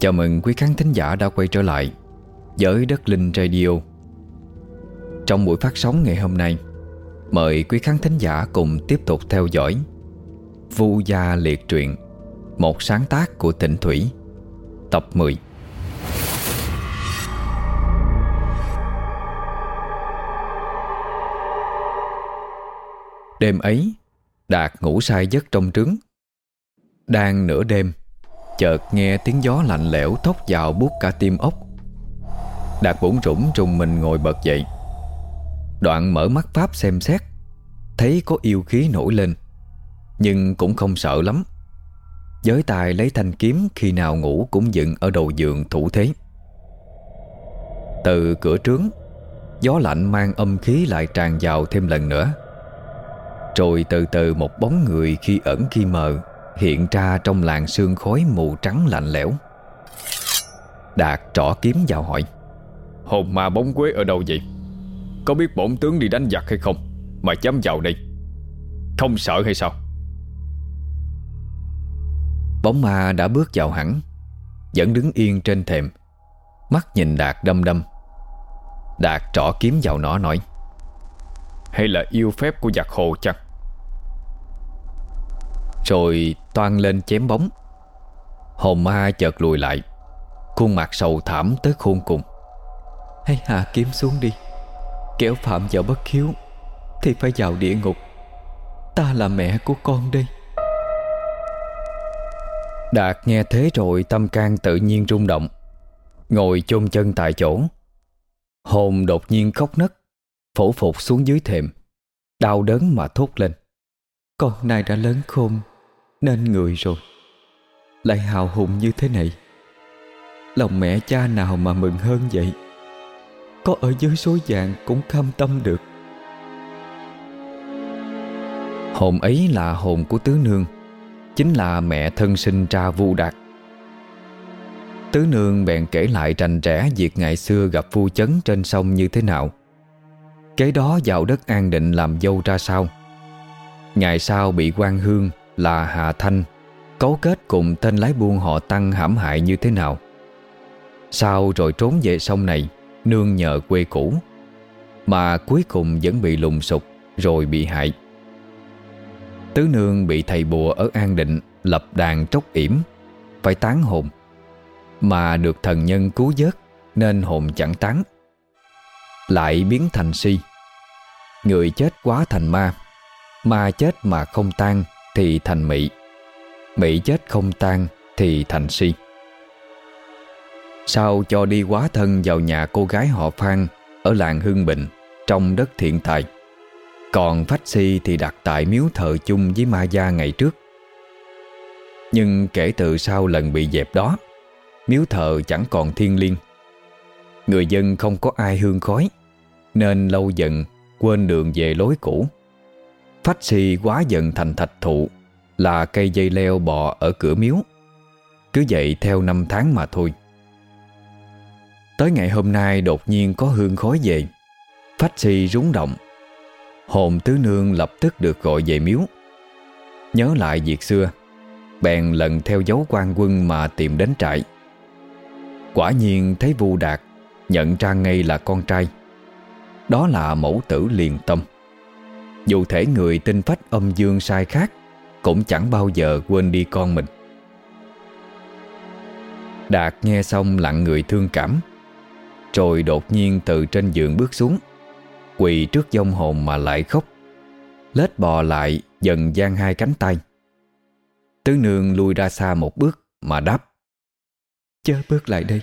Chào mừng quý khán thính giả đã quay trở lại với Đất Linh Radio. Trong buổi phát sóng ngày hôm nay, Mời quý khán thính giả cùng tiếp tục theo dõi Vu Gia Liệt Truyện, Một sáng tác của tỉnh Thủy, Tập 10 Đêm ấy, Đạt ngủ say giấc trong trứng Đang nửa đêm Chợt nghe tiếng gió lạnh lẽo thốc vào buốt cả tim ốc. Đạt bổn rủng trùng mình ngồi bật dậy. Đoạn mở mắt pháp xem xét, Thấy có yêu khí nổi lên, Nhưng cũng không sợ lắm. Giới tài lấy thanh kiếm Khi nào ngủ cũng dựng ở đầu giường thủ thế. Từ cửa trướng, Gió lạnh mang âm khí lại tràn vào thêm lần nữa. Rồi từ từ một bóng người khi ẩn khi mờ Hiện ra trong làn sương khói mù trắng lạnh lẽo. Đạt trỏ kiếm vào hỏi Hồn ma bóng quế ở đâu vậy? Có biết bổn tướng đi đánh giặc hay không? Mà dám vào đây Không sợ hay sao? Bóng ma đã bước vào hẳn Vẫn đứng yên trên thềm. Mắt nhìn Đạt đâm đâm Đạt trỏ kiếm vào nó nói Hay là yêu phép của giặc hồ chăng rồi toan lên chém bóng. Hồn ma chợt lùi lại, Khuôn mặt sầu thảm tới khôn cùng. Hãy hạ kiếm xuống đi Kéo phạm vào bất khiếu Thì phải vào địa ngục. Ta là mẹ của con đây. Đạt nghe thế rồi tâm can tự nhiên rung động, Ngồi chôn chân tại chỗ. Hồn đột nhiên khóc nấc, Phổ phục xuống dưới thềm, Đau đớn mà thốt lên. Con này đã lớn khôn nên người rồi. Lại hào hùng như thế này. Lòng mẹ cha nào mà mừng hơn vậy? Có ở dưới số vàng cũng cam tâm được. Hồn ấy là hồn của tứ nương, Chính là mẹ thân sinh ra Vu Đạt. Tứ nương bèn kể lại rành rẽ Việc ngày xưa gặp Vu chấn trên sông như thế nào. Kế đó vào đất an định làm dâu ra sao. Ngày sau bị quan hương là Hà Thanh, Cấu kết cùng tên lái buôn họ Tăng hãm hại như thế nào? Sau rồi trốn về sông này, Nương nhờ quê cũ, Mà cuối cùng vẫn bị lùng sục Rồi bị hại? Tứ nương bị thầy bùa ở An Định Lập đàn tróc yểm, Phải tán hồn. Mà được thần nhân cứu vớt Nên hồn chẳng tán, Lại biến thành si. Người chết quá thành ma Ma chết mà không tan. Thì thành mị. Mị chết không tan Thì thành si. Sau cho đi quá thân vào nhà cô gái họ Phan Ở làng Hưng Bình, Trong đất thiện tài? Còn Phách Si thì đặt tại miếu thờ chung với Ma Gia ngày trước. Nhưng kể từ sau lần bị dẹp đó, Miếu thờ chẳng còn thiên liêng. Người dân không có ai hương khói, Nên lâu dần quên đường về lối cũ. Phách Si quá dần thành thạch thụ, Là cây dây leo bò ở cửa miếu. Cứ vậy theo năm tháng mà thôi. Tới ngày hôm nay đột nhiên có hương khói về. Phách Si rúng động. Hồn tứ nương lập tức được gọi về miếu. Nhớ lại việc xưa, Bèn lần theo dấu quan quân mà tìm đến trại. Quả nhiên thấy Vu Đạt Nhận ra ngay là con trai. Đó là mẫu tử liền tâm. Dù thể người tinh phách âm dương sai khác, Cũng chẳng bao giờ quên đi con mình. Đạt nghe xong lặng người thương cảm, Rồi đột nhiên từ trên giường bước xuống, Quỳ trước dông hồn mà lại khóc, Lết bò lại dần giang hai cánh tay. Tứ nương lui ra xa một bước Mà đáp, Chớ bước lại đây.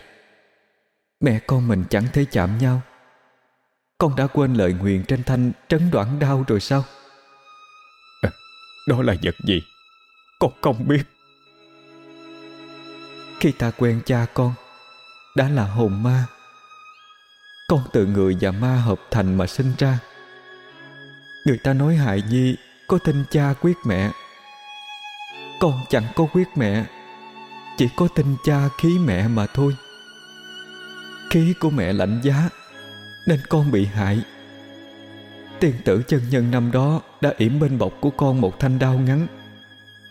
Mẹ con mình chẳng thể chạm nhau. Con đã quên lời nguyện trên thanh Trấn đoạn đau rồi sao? À, Đó là vật gì? Con không biết. Khi ta quen cha con Đã là hồn ma. Con từ người và ma hợp thành mà sinh ra. Người ta nói hại nhi Có tin cha quyết mẹ. Con chẳng có quyết mẹ Chỉ có tin cha khí mẹ mà thôi. Khí của mẹ lạnh giá nên con bị hại. Tiên tử chân nhân năm đó Đã yểm bên bọc của con một thanh đao ngắn,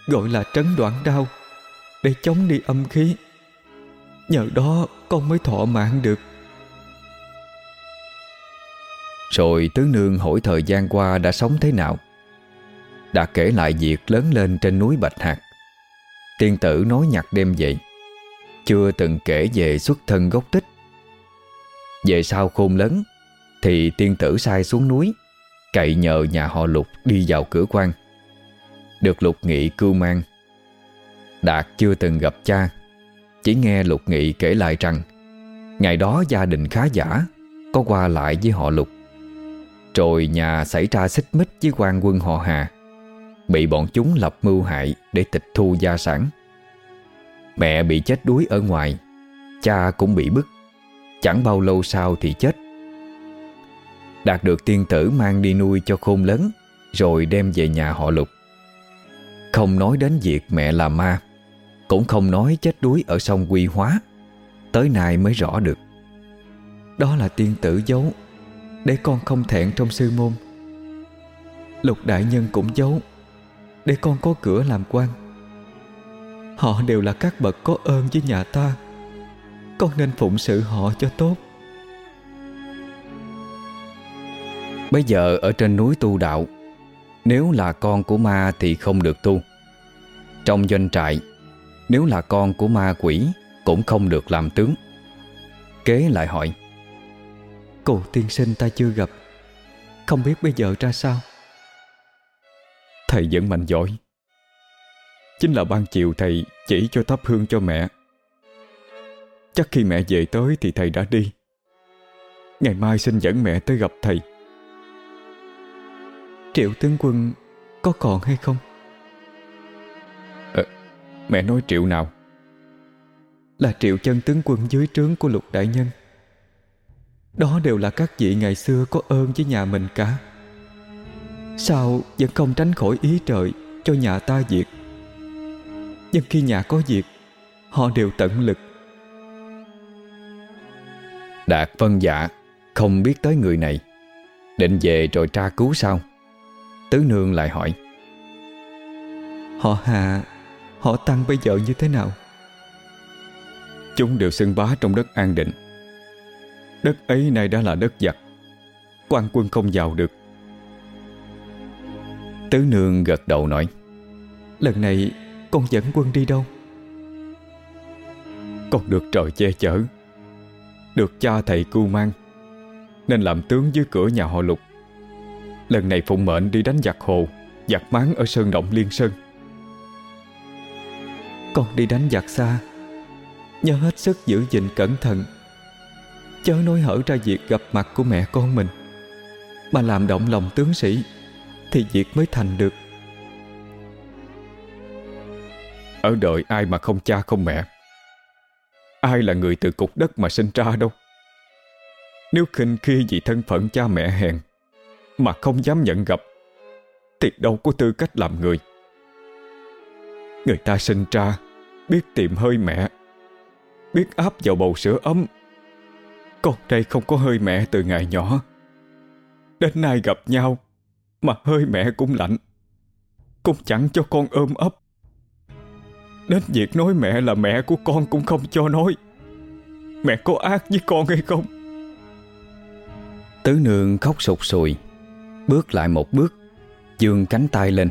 Gọi là trấn đoạn đao, Để chống đi âm khí. Nhờ đó con mới thọ mạng được. Rồi tứ nương hỏi thời gian qua đã sống thế nào? Đã kể lại việc lớn lên trên núi Bạch Hạc. Tiên tử nói nhặt đêm vậy, Chưa từng kể về xuất thân gốc tích. Về sau khôn lớn, Thì tiên tử sai xuống núi, Cậy nhờ nhà họ Lục đi vào cửa quan. Được Lục Nghị cưu mang, Đạt chưa từng gặp cha, Chỉ nghe Lục Nghị kể lại rằng, Ngày đó gia đình khá giả, Có qua lại với họ Lục. Rồi nhà xảy ra xích mích với quan quân họ Hà, Bị bọn chúng lập mưu hại Để tịch thu gia sản. Mẹ bị chết đuối ở ngoài, Cha cũng bị bức. Chẳng bao lâu sau thì chết. Đạt được tiên tử mang đi nuôi cho khôn lớn, Rồi đem về nhà họ lục. Không nói đến việc mẹ là ma, Cũng không nói chết đuối ở sông Quy Hóa, Tới nay mới rõ được. Đó là tiên tử giấu, Để con không thẹn trong sư môn. Lục đại nhân cũng giấu, Để con có cửa làm quan. Họ đều là các bậc có ơn với nhà ta. Con nên phụng sự họ cho tốt. Bây giờ ở trên núi tu đạo Nếu là con của ma thì không được tu. Trong doanh trại Nếu là con của ma quỷ Cũng không được làm tướng. Kế lại hỏi Cô tiên sinh ta chưa gặp Không biết bây giờ ra sao? Thầy vẫn mạnh giỏi. Chính là ban chiều thầy chỉ cho thắp hương cho mẹ Chắc khi mẹ về tới thì thầy đã đi. Ngày mai xin dẫn mẹ tới gặp thầy. Triệu tướng quân có còn hay không? À, mẹ nói triệu nào? Là triệu chân tướng quân dưới trướng của lục đại nhân. Đó đều là các vị ngày xưa có ơn với nhà mình cả. Sao vẫn không tránh khỏi ý trời cho nhà ta diệt? Nhưng khi nhà có việc Họ đều tận lực Đạt vân dạ Không biết tới người này. Định về rồi tra cứu sao? Tứ nương lại hỏi. Họ Hà Họ Tăng bây giờ như thế nào? Chúng đều xưng bá trong đất an định. Đất ấy nay đã là đất giặc quan quân không vào được. Tứ nương gật đầu nói. Lần này con dẫn quân đi đâu? Con được trời che chở được cha thầy cưu mang, Nên làm tướng dưới cửa nhà họ lục. Lần này phụng mệnh đi đánh giặc hồ, Giặc máng ở Sơn Động Liên Sơn. Con đi đánh giặc xa, Nhớ hết sức giữ gìn cẩn thận, Chớ nói hở ra việc gặp mặt của mẹ con mình. Mà làm động lòng tướng sĩ, Thì việc mới thành được. Ở đời ai mà không cha không mẹ Ai là người từ cục đất mà sinh ra đâu? Nếu khinh khi vì thân phận cha mẹ hèn Mà không dám nhận gặp, Thì đâu có tư cách làm người. Người ta sinh ra Biết tìm hơi mẹ, Biết áp vào bầu sữa ấm. Con đây không có hơi mẹ từ ngày nhỏ. Đến nay gặp nhau Mà hơi mẹ cũng lạnh, Cũng chẳng cho con ôm ấp. Đến việc nói mẹ là mẹ của con cũng không cho nói. Mẹ có ác với con hay không? Tứ nương khóc sụt sùi, Bước lại một bước Dương cánh tay lên.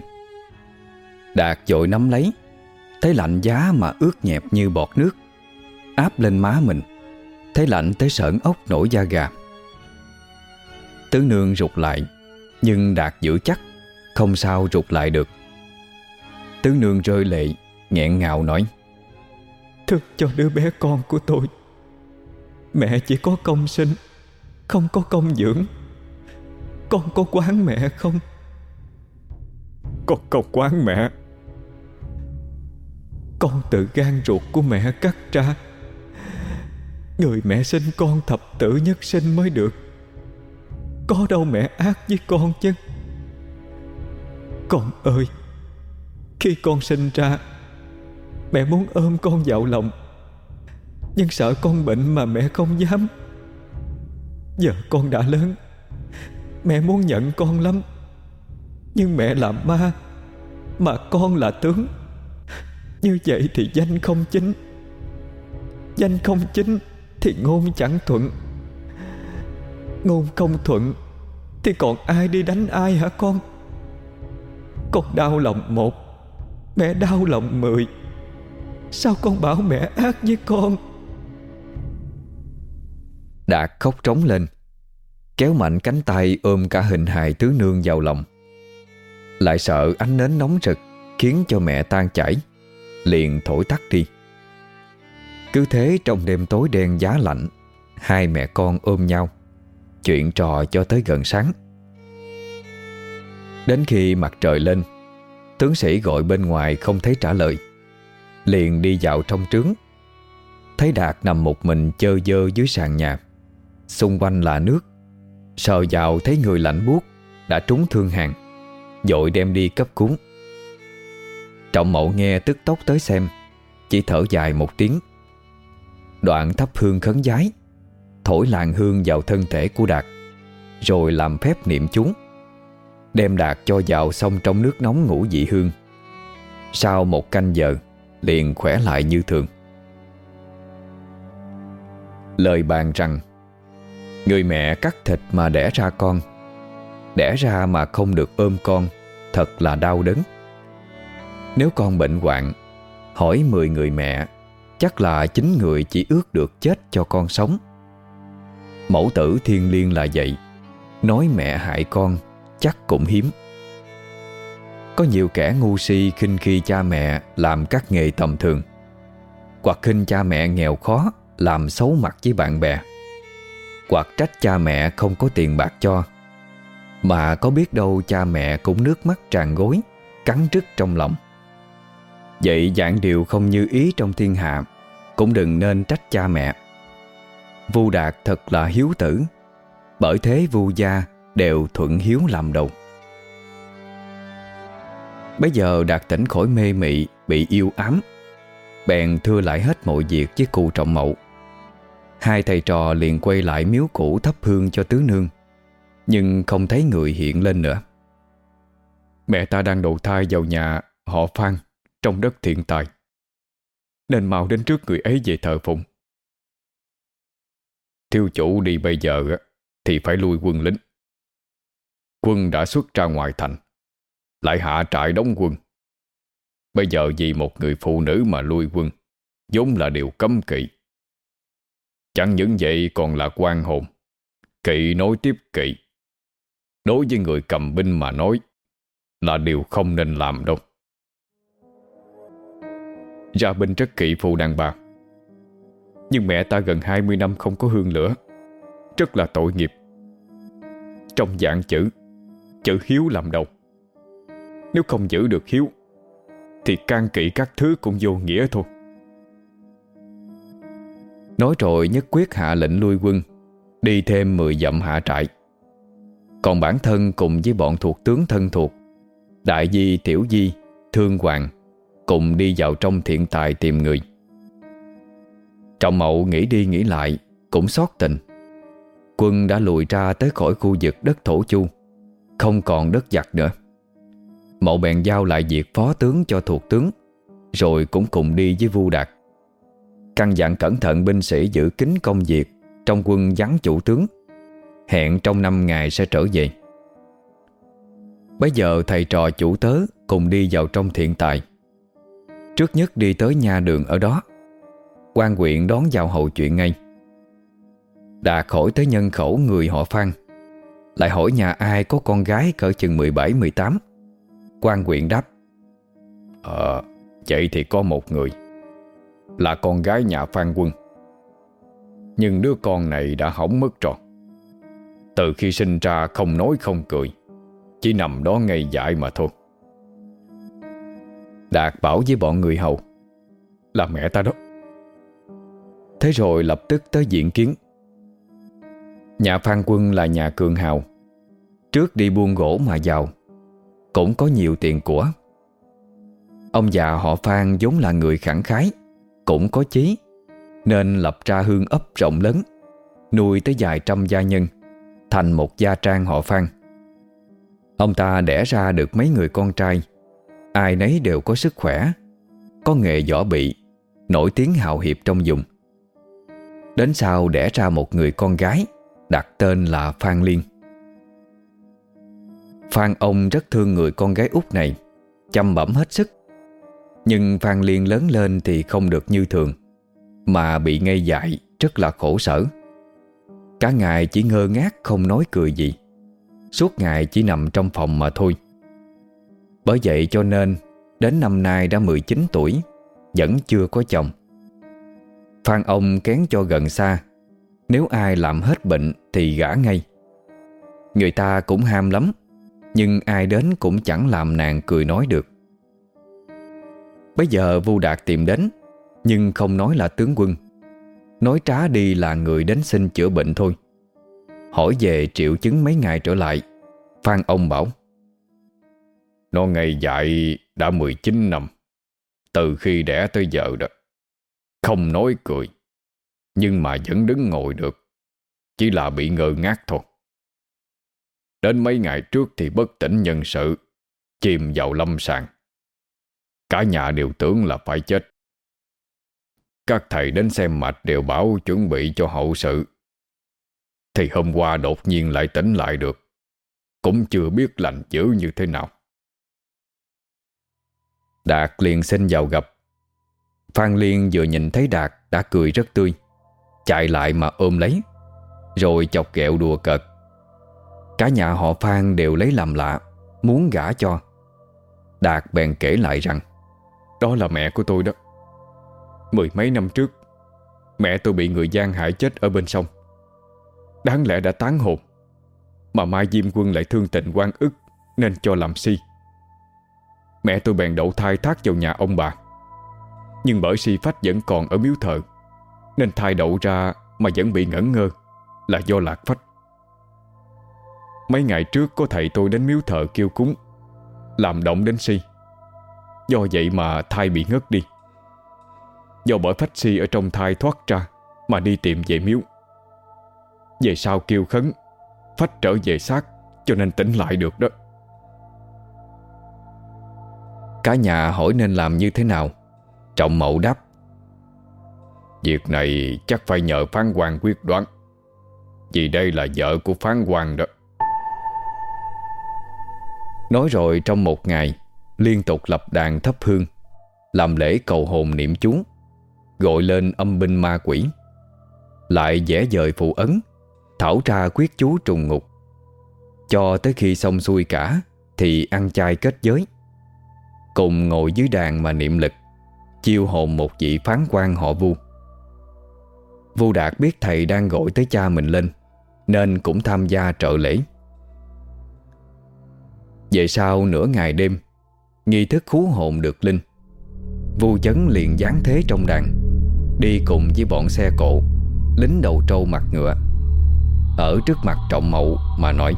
Đạt dội nắm lấy, Thấy lạnh giá mà ướt nhẹp như bọt nước, Áp lên má mình. Thấy lạnh tới sởn ốc nổi da gà. Tứ nương rụt lại, Nhưng Đạt giữ chắc, Không sao rụt lại được. Tứ nương rơi lệ nghẹn ngào nói. Thức cho đứa bé con của tôi. Mẹ chỉ có công sinh, Không có công dưỡng. Con có quán mẹ không? Con có quán mẹ. Con tự gan ruột của mẹ cắt ra. Người mẹ sinh con thập tử nhất sinh mới được. Có đâu mẹ ác với con chứ? Con ơi, Khi con sinh ra Mẹ muốn ôm con vào lòng. Nhưng sợ con bệnh mà mẹ không dám. Giờ con đã lớn. Mẹ muốn nhận con lắm. Nhưng mẹ là ma, Mà con là tướng. Như vậy thì danh không chính. Danh không chính Thì ngôn chẳng thuận. Ngôn không thuận Thì còn ai đi đánh ai hả con? Con đau lòng một, Mẹ đau lòng mười. Sao con bảo mẹ ác với con? Đạt khóc trống lên, Kéo mạnh cánh tay ôm cả hình hài tứ nương vào lòng. Lại sợ ánh nến nóng rực Khiến cho mẹ tan chảy, Liền thổi tắt đi. Cứ thế trong đêm tối đen giá lạnh, Hai mẹ con ôm nhau, Chuyện trò cho tới gần sáng. Đến khi mặt trời lên, Tướng sĩ gọi bên ngoài không thấy trả lời. Liền đi vào trong trướng. Thấy Đạt nằm một mình chơ dơ dưới sàn nhà, Xung quanh là nước. Sờ vào thấy người lạnh buốt, Đã trúng thương hàng Dội đem đi cấp cứu Trọng mẫu nghe tức tốc tới xem, Chỉ thở dài một tiếng. Đoạn thắp hương khấn giái, Thổi làng hương vào thân thể của Đạt, Rồi làm phép niệm chú Đem Đạt cho vào xong trong nước nóng ngủ dị hương. Sau một canh giờ Liền khỏe lại như thường. Lời bàn rằng, Người mẹ cắt thịt mà đẻ ra con, Đẻ ra mà không được ôm con, Thật là đau đớn. Nếu con bệnh hoạn, Hỏi 10 người mẹ, Chắc là chín người chỉ ước được chết cho con sống. Mẫu tử thiên liêng là vậy, Nói mẹ hại con, Chắc cũng hiếm. Có nhiều kẻ ngu si khinh khi cha mẹ Làm các nghề tầm thường. Hoặc khinh cha mẹ nghèo khó, Làm xấu mặt với bạn bè. Hoặc trách cha mẹ không có tiền bạc cho. Mà có biết đâu cha mẹ cũng nước mắt tràn gối, Cắn rứt trong lòng. Vậy dạng điều không như ý trong thiên hạ, Cũng đừng nên trách cha mẹ. Vu Đạt thật là hiếu tử, Bởi thế Vu gia đều thuận hiếu làm đầu. Bây giờ Đạt tỉnh khỏi mê mị, Bị yêu ám. Bèn thưa lại hết mọi việc với cụ trọng mậu. Hai thầy trò liền quay lại miếu cũ thắp hương cho tứ nương, Nhưng không thấy người hiện lên nữa. Mẹ ta đang đầu thai vào nhà họ Phan, Trong đất thiện tài. Nên mau đến trước người ấy về thờ phụng. Thiêu chủ đi bây giờ Thì phải lui quân lính. Quân đã xuất ra ngoài thành. Lại hạ trại đóng quân. Bây giờ vì một người phụ nữ mà lui quân, vốn là điều cấm kỵ. Chẳng những vậy còn là quan hồn, Kỵ nối tiếp kỵ. Đối với người cầm binh mà nói, Là điều không nên làm đâu. Ra binh rất kỵ phụ đàn bà. Nhưng mẹ ta gần 20 năm không có hương lửa. Rất là tội nghiệp. Trong dạng chữ Chữ hiếu làm đầu. Nếu không giữ được hiếu Thì can kỵ các thứ cũng vô nghĩa thôi. Nói rồi nhất quyết hạ lệnh lui quân Đi thêm 10 dặm hạ trại. Còn bản thân cùng với bọn thuộc tướng thân thuộc Đại di, tiểu di, thương hoàng Cùng đi vào trong thiện tài tìm người. Trọng mậu nghĩ đi nghĩ lại Cũng xót tình. Quân đã lùi ra tới khỏi khu vực đất thổ chu Không còn đất giặc nữa. Mậu bèn giao lại việc phó tướng cho thuộc tướng, Rồi cũng cùng đi với Vu Đạt. Căn dặn cẩn thận binh sĩ giữ kín công việc Trong quân vắng chủ tướng, Hẹn trong năm ngày sẽ trở về. Bây giờ thầy trò chủ tớ Cùng đi vào trong thiện tài. Trước nhất đi tới nhà đường ở đó, quan huyện đón vào hậu chuyện ngay. Đã khỏi tới nhân khẩu người họ Phan, Lại hỏi nhà ai có con gái cỡ chừng 17-18 quan huyện đáp Ờ, vậy thì có một người là con gái nhà Phan Quân. Nhưng đứa con này đã hỏng mất tròn Từ khi sinh ra không nói không cười Chỉ nằm đó ngây dại mà thôi. Đạt bảo với bọn người hầu Là mẹ ta đó. Thế rồi lập tức tới diện kiến. Nhà Phan Quân là nhà cường hào Trước đi buôn gỗ mà giàu. Cũng có nhiều tiền của. Ông già họ Phan vốn là người khẳng khái, cũng có chí, Nên lập ra hương ấp rộng lớn, Nuôi tới vài trăm gia nhân, Thành một gia trang họ Phan. Ông ta đẻ ra được mấy người con trai, Ai nấy đều có sức khỏe, Có nghề võ bị, Nổi tiếng hào hiệp trong vùng. Đến sau đẻ ra một người con gái, Đặt tên là Phan Liên. Phan ông rất thương người con gái út này, Chăm bẩm hết sức. Nhưng Phan Liên lớn lên thì không được như thường, Mà bị ngây dại Rất là khổ sở. Cả ngày chỉ ngơ ngác không nói cười gì, Suốt ngày chỉ nằm trong phòng mà thôi. Bởi vậy cho nên, Đến năm nay đã 19 tuổi, Vẫn chưa có chồng. Phan ông kén cho gần xa, Nếu ai làm hết bệnh Thì gã ngay. Người ta cũng ham lắm. Nhưng ai đến cũng chẳng làm nàng cười nói được. Bây giờ Vu Đạt tìm đến, Nhưng không nói là tướng quân. Nói trá đi là người đến xin chữa bệnh thôi. Hỏi về triệu chứng mấy ngày trở lại, Phan ông bảo, Nó ngày dạy đã 19 năm. Từ khi đẻ tới giờ đó, Không nói cười. Nhưng mà vẫn đứng ngồi được. Chỉ là bị ngơ ngác thôi. Đến mấy ngày trước thì bất tỉnh nhân sự, Chìm vào lâm sàng. Cả nhà đều tưởng là phải chết. Các thầy đến xem mạch đều bảo chuẩn bị cho hậu sự. Thì hôm qua đột nhiên lại tỉnh lại được. Cũng chưa biết lành dữ như thế nào. Đạt liền xin vào gặp. Phan Liên vừa nhìn thấy Đạt Đã cười rất tươi. Chạy lại mà ôm lấy, Rồi chọc kẹo đùa cợt. Cả nhà họ Phan đều lấy làm lạ, Muốn gả cho. Đạt bèn kể lại rằng, Đó là mẹ của tôi đó. Mười mấy năm trước, Mẹ tôi bị người gian hại chết ở bên sông. Đáng lẽ đã tán hồn, Mà Mai Diêm Quân lại thương tình quan ức Nên cho làm si. Mẹ tôi bèn đậu thai thác vào nhà ông bà. Nhưng bởi si phách vẫn còn ở miếu thờ, Nên thai đậu ra Mà vẫn bị ngẩn ngơ Là do lạc phách. Mấy ngày trước có thầy tôi đến miếu thờ kêu cúng, Làm động đến si. Do vậy mà thai bị ngất đi. Do bởi phách si ở trong thai thoát ra Mà đi tìm về miếu. Về sau kêu khấn, Phách trở về xác Cho nên tỉnh lại được đó. Cả nhà hỏi nên làm như thế nào? Trọng mậu đáp, Việc này chắc phải nhờ phán quan quyết đoán, Vì đây là vợ của phán quan đó. Nói rồi trong một ngày, Liên tục lập đàn thắp hương, Làm lễ cầu hồn niệm chú, Gọi lên âm binh ma quỷ. Lại vẽ dời phụ ấn, Thảo tra quyết chú trùng ngục. Cho tới khi xong xuôi cả, Thì ăn chay kết giới. Cùng ngồi dưới đàn mà niệm lực, Chiêu hồn một vị phán quan họ Vu. Vu Đạt biết thầy đang gọi tới cha mình lên, Nên cũng tham gia trợ lễ. Về sau nửa ngày đêm Nghi thức khú hồn được linh. Vu chấn liền dáng thế trong đàn Đi cùng với bọn xe cộ Lính đầu trâu mặt ngựa. Ở trước mặt trọng mậu mà nói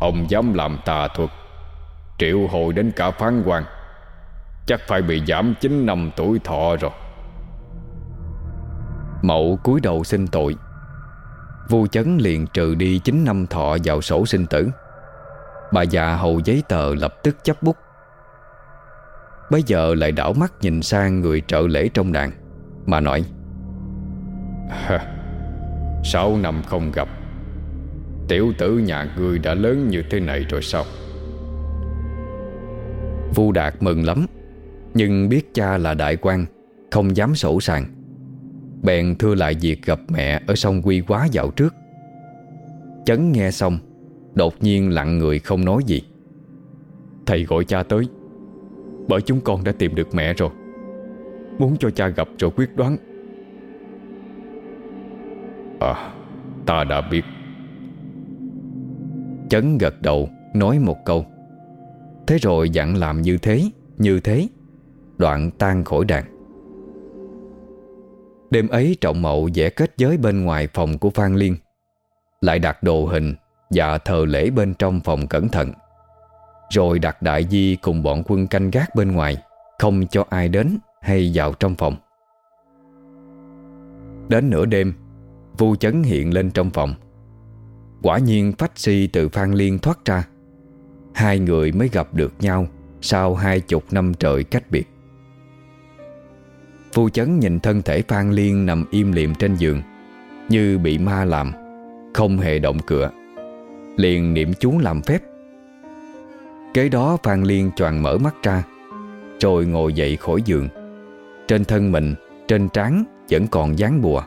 Ông dám làm tà thuật Triệu hồi đến cả phán quan. Chắc phải bị giảm 9 năm tuổi thọ rồi. Mậu cúi đầu xin tội. Vu chấn liền trừ đi 9 năm thọ vào sổ sinh tử Bà già hầu giấy tờ lập tức chấp bút. Bây giờ lại đảo mắt nhìn sang người trợ lễ trong đàn Mà nói Sáu năm không gặp. Tiểu tử nhà ngươi đã lớn như thế này rồi sao? Vu Đạt mừng lắm Nhưng biết cha là đại quan Không dám sổ sàng. Bèn thưa lại việc gặp mẹ Ở sông Quy Quá dạo trước. Chấn nghe xong Đột nhiên lặng người không nói gì. Thầy gọi cha tới. Bởi chúng con đã tìm được mẹ rồi. Muốn cho cha gặp rồi quyết đoán. À Ta đã biết. Chấn gật đầu, Nói một câu. Thế rồi dặn làm như thế Như thế. Đoạn tan khỏi đàn. Đêm ấy, trọng mậu vẽ kết giới bên ngoài phòng của Phan Liên. Lại đặt đồ hình. Và thờ lễ bên trong phòng cẩn thận. Rồi đặt đại di cùng bọn quân canh gác bên ngoài, Không cho ai đến hay vào trong phòng. Đến nửa đêm, Vu chấn hiện lên trong phòng. Quả nhiên phách si từ Phan Liên thoát ra. Hai người mới gặp được nhau Sau hai chục năm trời cách biệt. Phu chấn nhìn thân thể Phan Liên nằm im liệm trên giường, Như bị ma làm, Không hề động cửa. Liền niệm chú làm phép. Kế đó Phan Liên choàng mở mắt ra Rồi ngồi dậy khỏi giường. Trên thân mình Trên trán vẫn còn dán bùa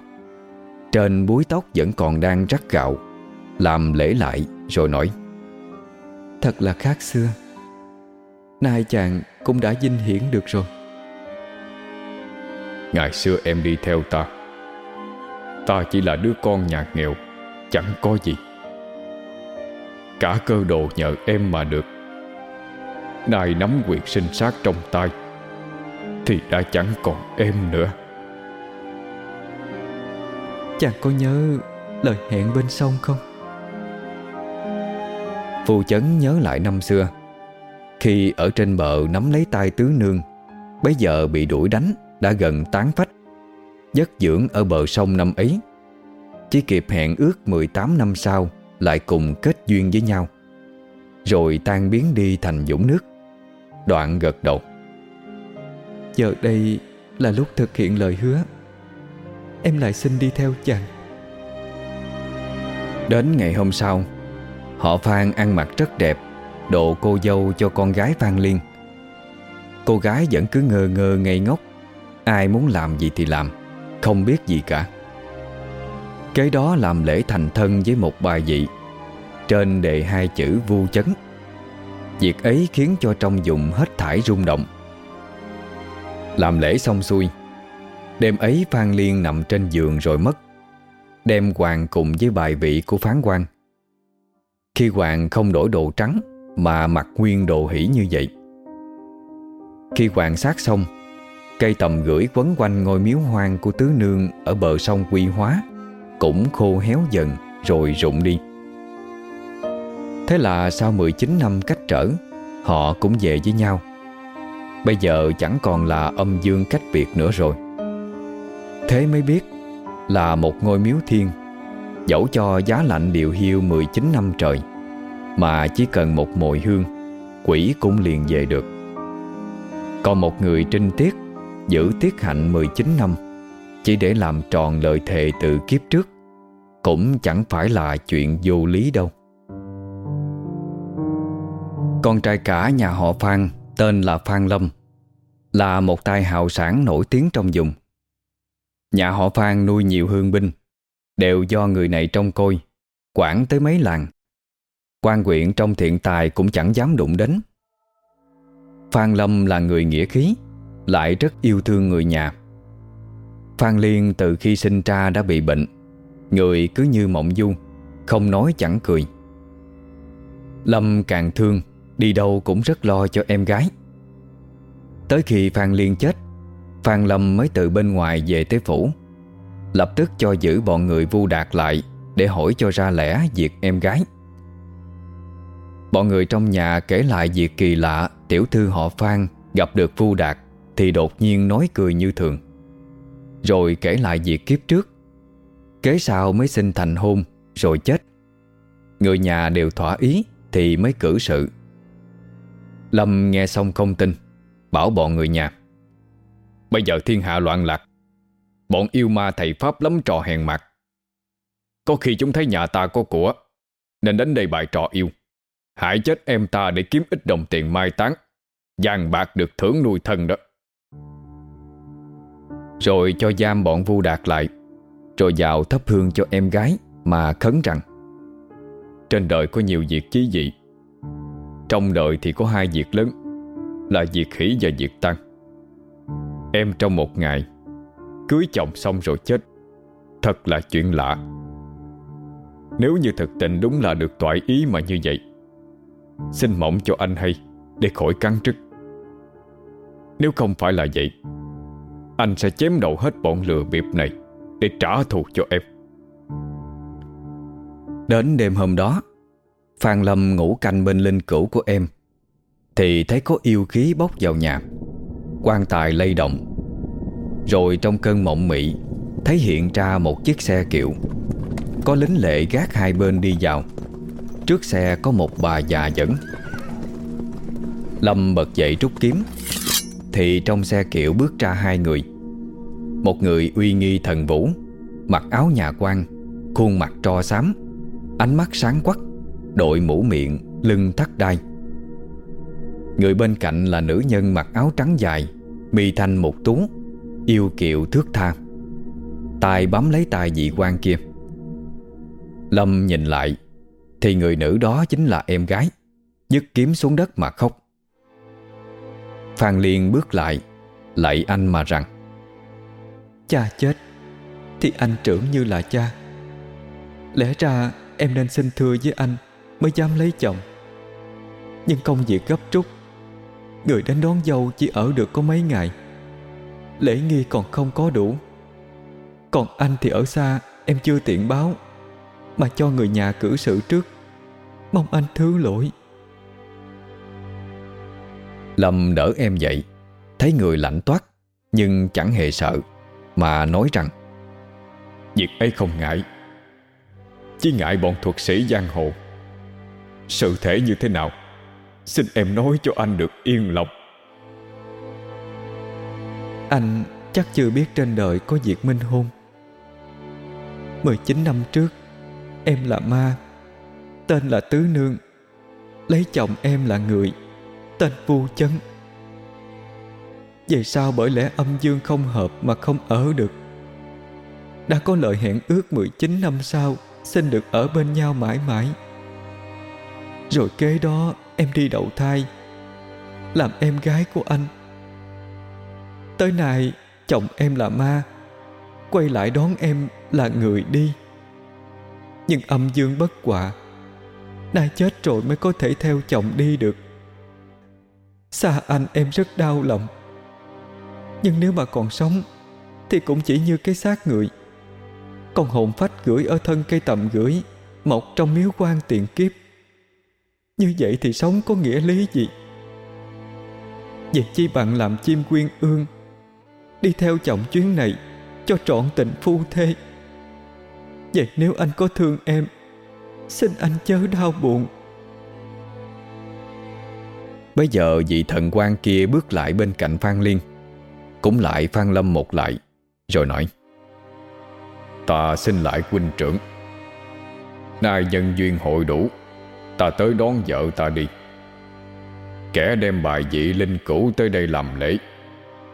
Trên búi tóc vẫn còn đang rắc gạo Làm lễ lại rồi nói Thật là khác xưa. Nay chàng cũng đã vinh hiển được rồi. Ngày xưa em đi theo ta. Ta chỉ là đứa con nhà nghèo Chẳng có gì Cả cơ đồ nhờ em mà được. Nay nắm quyền sinh sát trong tay Thì đã chẳng còn em nữa. Chàng có nhớ lời hẹn bên sông không? Phù chấn nhớ lại năm xưa Khi ở trên bờ nắm lấy tay tứ nương Bây giờ bị đuổi đánh Đã gần tán phách. Giấc dưỡng ở bờ sông năm ấy Chỉ kịp hẹn ước 18 năm sau Lại cùng kết duyên với nhau. Rồi tan biến đi thành dũng nước. Đoạn gật đầu. Giờ đây là lúc thực hiện lời hứa. Em lại xin đi theo chàng. Đến ngày hôm sau Họ Phan ăn mặc rất đẹp Độ cô dâu cho con gái Phan Liên. Cô gái vẫn cứ ngơ ngơ ngây ngốc. Ai muốn làm gì thì làm Không biết gì cả Kế đó làm lễ thành thân với một bài vị Trên đề hai chữ vu chấn. Việc ấy khiến cho trong dụng hết thải rung động. Làm lễ xong xuôi, Đêm ấy Phan Liên nằm trên giường rồi mất, Đem hoàng cùng với bài vị của phán quan. Khi hoàng không đổi đồ trắng Mà mặc nguyên đồ hỷ như vậy. Khi hoàng sát xong, Cây tầm gửi quấn quanh ngôi miếu hoang của tứ nương Ở bờ sông Quy Hóa. Cũng khô héo dần, rồi rụng đi. Thế là sau 19 năm cách trở, Họ cũng về với nhau. Bây giờ chẳng còn là âm dương cách biệt nữa rồi. Thế mới biết Là một ngôi miếu thiên Dẫu cho giá lạnh điều hiu 19 năm trời, Mà chỉ cần một mồi hương, Quỷ cũng liền về được. Còn một người trinh tiết Giữ tiết hạnh 19 năm, Chỉ để làm tròn lời thề từ kiếp trước. Cũng chẳng phải là chuyện vô lý đâu. Con trai cả nhà họ Phan, Tên là Phan Lâm, Là một tài hào sản nổi tiếng trong vùng. Nhà họ Phan nuôi nhiều hương binh, Đều do người này trông coi, Quản tới mấy làng. Quan quyện trong thiện tài cũng chẳng dám đụng đến. Phan Lâm là người nghĩa khí, Lại rất yêu thương người nhà. Phan Liên từ khi sinh ra đã bị bệnh Người cứ như mộng du, Không nói chẳng cười. Lâm càng thương, Đi đâu cũng rất lo cho em gái. Tới khi Phan Liên chết, Phan Lâm mới từ bên ngoài về tới phủ, Lập tức cho giữ bọn người vu đạt lại Để hỏi cho ra lẽ việc em gái. Bọn người trong nhà kể lại việc kỳ lạ, Tiểu thư họ Phan gặp được vu đạt Thì đột nhiên nói cười như thường. Rồi kể lại việc kiếp trước Kế sau mới sinh thành hôn, Rồi chết. Người nhà đều thỏa ý Thì mới cử sự. Lâm nghe xong không tin, Bảo bọn người nhà, Bây giờ thiên hạ loạn lạc, Bọn yêu ma thầy Pháp lắm trò hèn mặt Có khi chúng thấy nhà ta có của, Nên đến đây bài trò yêu. Hại chết em ta để kiếm ít đồng tiền mai táng, Vàng bạc được thưởng nuôi thân đó. Rồi cho giam bọn vu đạt lại. Rồi vào thắp hương cho em gái Mà khấn rằng, Trên đời có nhiều việc chí dị, Trong đời thì có hai việc lớn, Là việc khỉ và việc tăng. Em trong một ngày Cưới chồng xong rồi chết, Thật là chuyện lạ. Nếu như thực tình đúng là được toại ý mà như vậy, Xin mộng cho anh hay Để khỏi căng trức. Nếu không phải là vậy, Anh sẽ chém đầu hết bọn lừa bịp này. Để trả thù cho em. Đến đêm hôm đó, Phan Lâm ngủ canh bên linh cữu của em, Thì thấy có yêu khí bốc vào nhà. Quan tài lay động, Rồi trong cơn mộng mị Thấy hiện ra một chiếc xe kiệu. Có lính lệ gác hai bên đi vào. Trước xe có một bà già dẫn. Lâm bật dậy rút kiếm, Thì trong xe kiệu bước ra hai người. Một người uy nghi thần vũ, Mặc áo nhà quan, Khuôn mặt tro xám, Ánh mắt sáng quắc, Đội mũ miệng, Lưng thắt đai. Người bên cạnh là nữ nhân mặc áo trắng dài, Mi thanh một tú, Yêu kiệu thước tha. Tay bấm lấy tay dị quan kia. Lâm nhìn lại, Thì người nữ đó chính là em gái Dứt kiếm xuống đất mà khóc. Phan Liên bước lại, Lạy anh mà rằng Cha chết, Thì anh trưởng như là cha. Lẽ ra em nên xin thưa với anh Mới dám lấy chồng. Nhưng công việc gấp rút, Người đến đón dâu chỉ ở được có mấy ngày. Lễ nghi còn không có đủ. Còn anh thì ở xa, Em chưa tiện báo, Mà cho người nhà cử sự trước. Mong anh thứ lỗi. Lâm đỡ em dậy, Thấy người lạnh toát, Nhưng chẳng hề sợ. Mà nói rằng Việc ấy không ngại. Chỉ ngại bọn thuật sĩ giang hồ. Sự thể như thế nào? Xin em nói cho anh được yên lòng. Anh chắc chưa biết trên đời có việc minh hôn 19 năm trước Em là ma. Tên là Tứ Nương. Lấy chồng em là người. Tên Vu Chấn Vậy sao bởi lẽ âm dương không hợp Mà không ở được. Đã có lời hẹn ước 19 năm sau, Xin được ở bên nhau mãi mãi. Rồi kế đó, em đi đậu thai, Làm em gái của anh. Tới nay, chồng em là ma, Quay lại đón em là người đi. Nhưng âm dương bất quả Nay chết rồi mới có thể theo chồng đi được. Xa anh em rất đau lòng. Nhưng nếu mà còn sống, Thì cũng chỉ như cái xác người. Còn hồn phách gửi ở thân cây tầm gửi, Mọc trong miếu quan tiền kiếp. Như vậy thì sống có nghĩa lý gì? Vậy chi bằng làm chim quyên ương, Đi theo chồng chuyến này Cho trọn tình phu thê. Vậy nếu anh có thương em, Xin anh chớ đau buồn. Bây giờ vị thần quan kia bước lại bên cạnh Phan Liên. Cũng lại Phan Lâm một lại, Rồi nói, Ta xin lại huynh trưởng. Nay nhân duyên hội đủ, Ta tới đón vợ ta đi. Kẻ đem bài vị linh cửu tới đây làm lễ,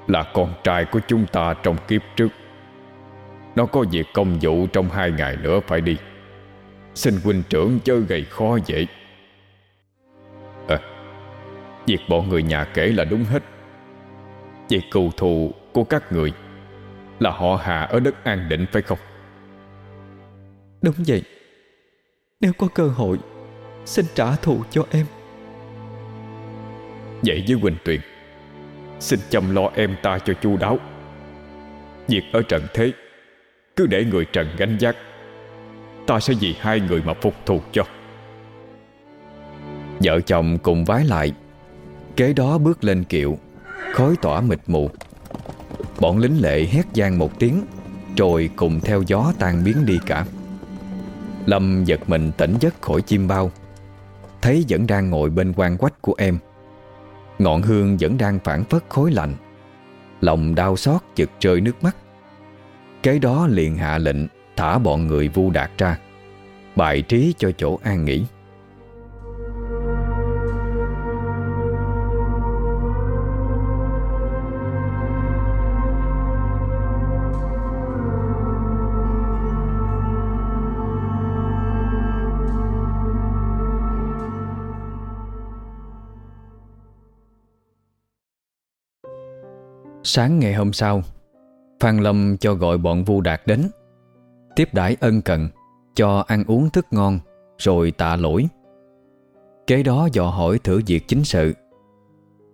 Là con trai của chúng ta trong kiếp trước. Nó có việc công vụ trong hai ngày nữa phải đi. Xin huynh trưởng chớ gầy khó vậy À ờ, Việc bọn người nhà kể là đúng hết. Việc cừu thù của các người Là họ hà ở đất an định phải không? Đúng vậy. Nếu có cơ hội Xin trả thù cho em. Vậy với Quỳnh Tuyền Xin chăm lo em ta cho chu đáo. Việc ở trần thế Cứ để người trần gánh giác Ta sẽ vì hai người mà phục thù cho. Vợ chồng cùng vái lại Kế đó bước lên kiệu Khói tỏa mịt mù. Bọn lính lệ hét gian một tiếng, Rồi cùng theo gió tan biến đi cả. Lâm giật mình tỉnh giấc khỏi chim bao. Thấy vẫn đang ngồi bên quan quách của em. Ngọn hương vẫn đang phản phất khối lạnh. Lòng đau xót chực rơi nước mắt. Cái đó liền hạ lệnh Thả bọn người vu đạt ra. Bài trí cho chỗ an nghỉ. Sáng ngày hôm sau, Phan Lâm cho gọi bọn Vu Đạt đến. Tiếp đãi ân cần, Cho ăn uống thức ngon, Rồi tạ lỗi. Kế đó dò hỏi thử việc chính sự.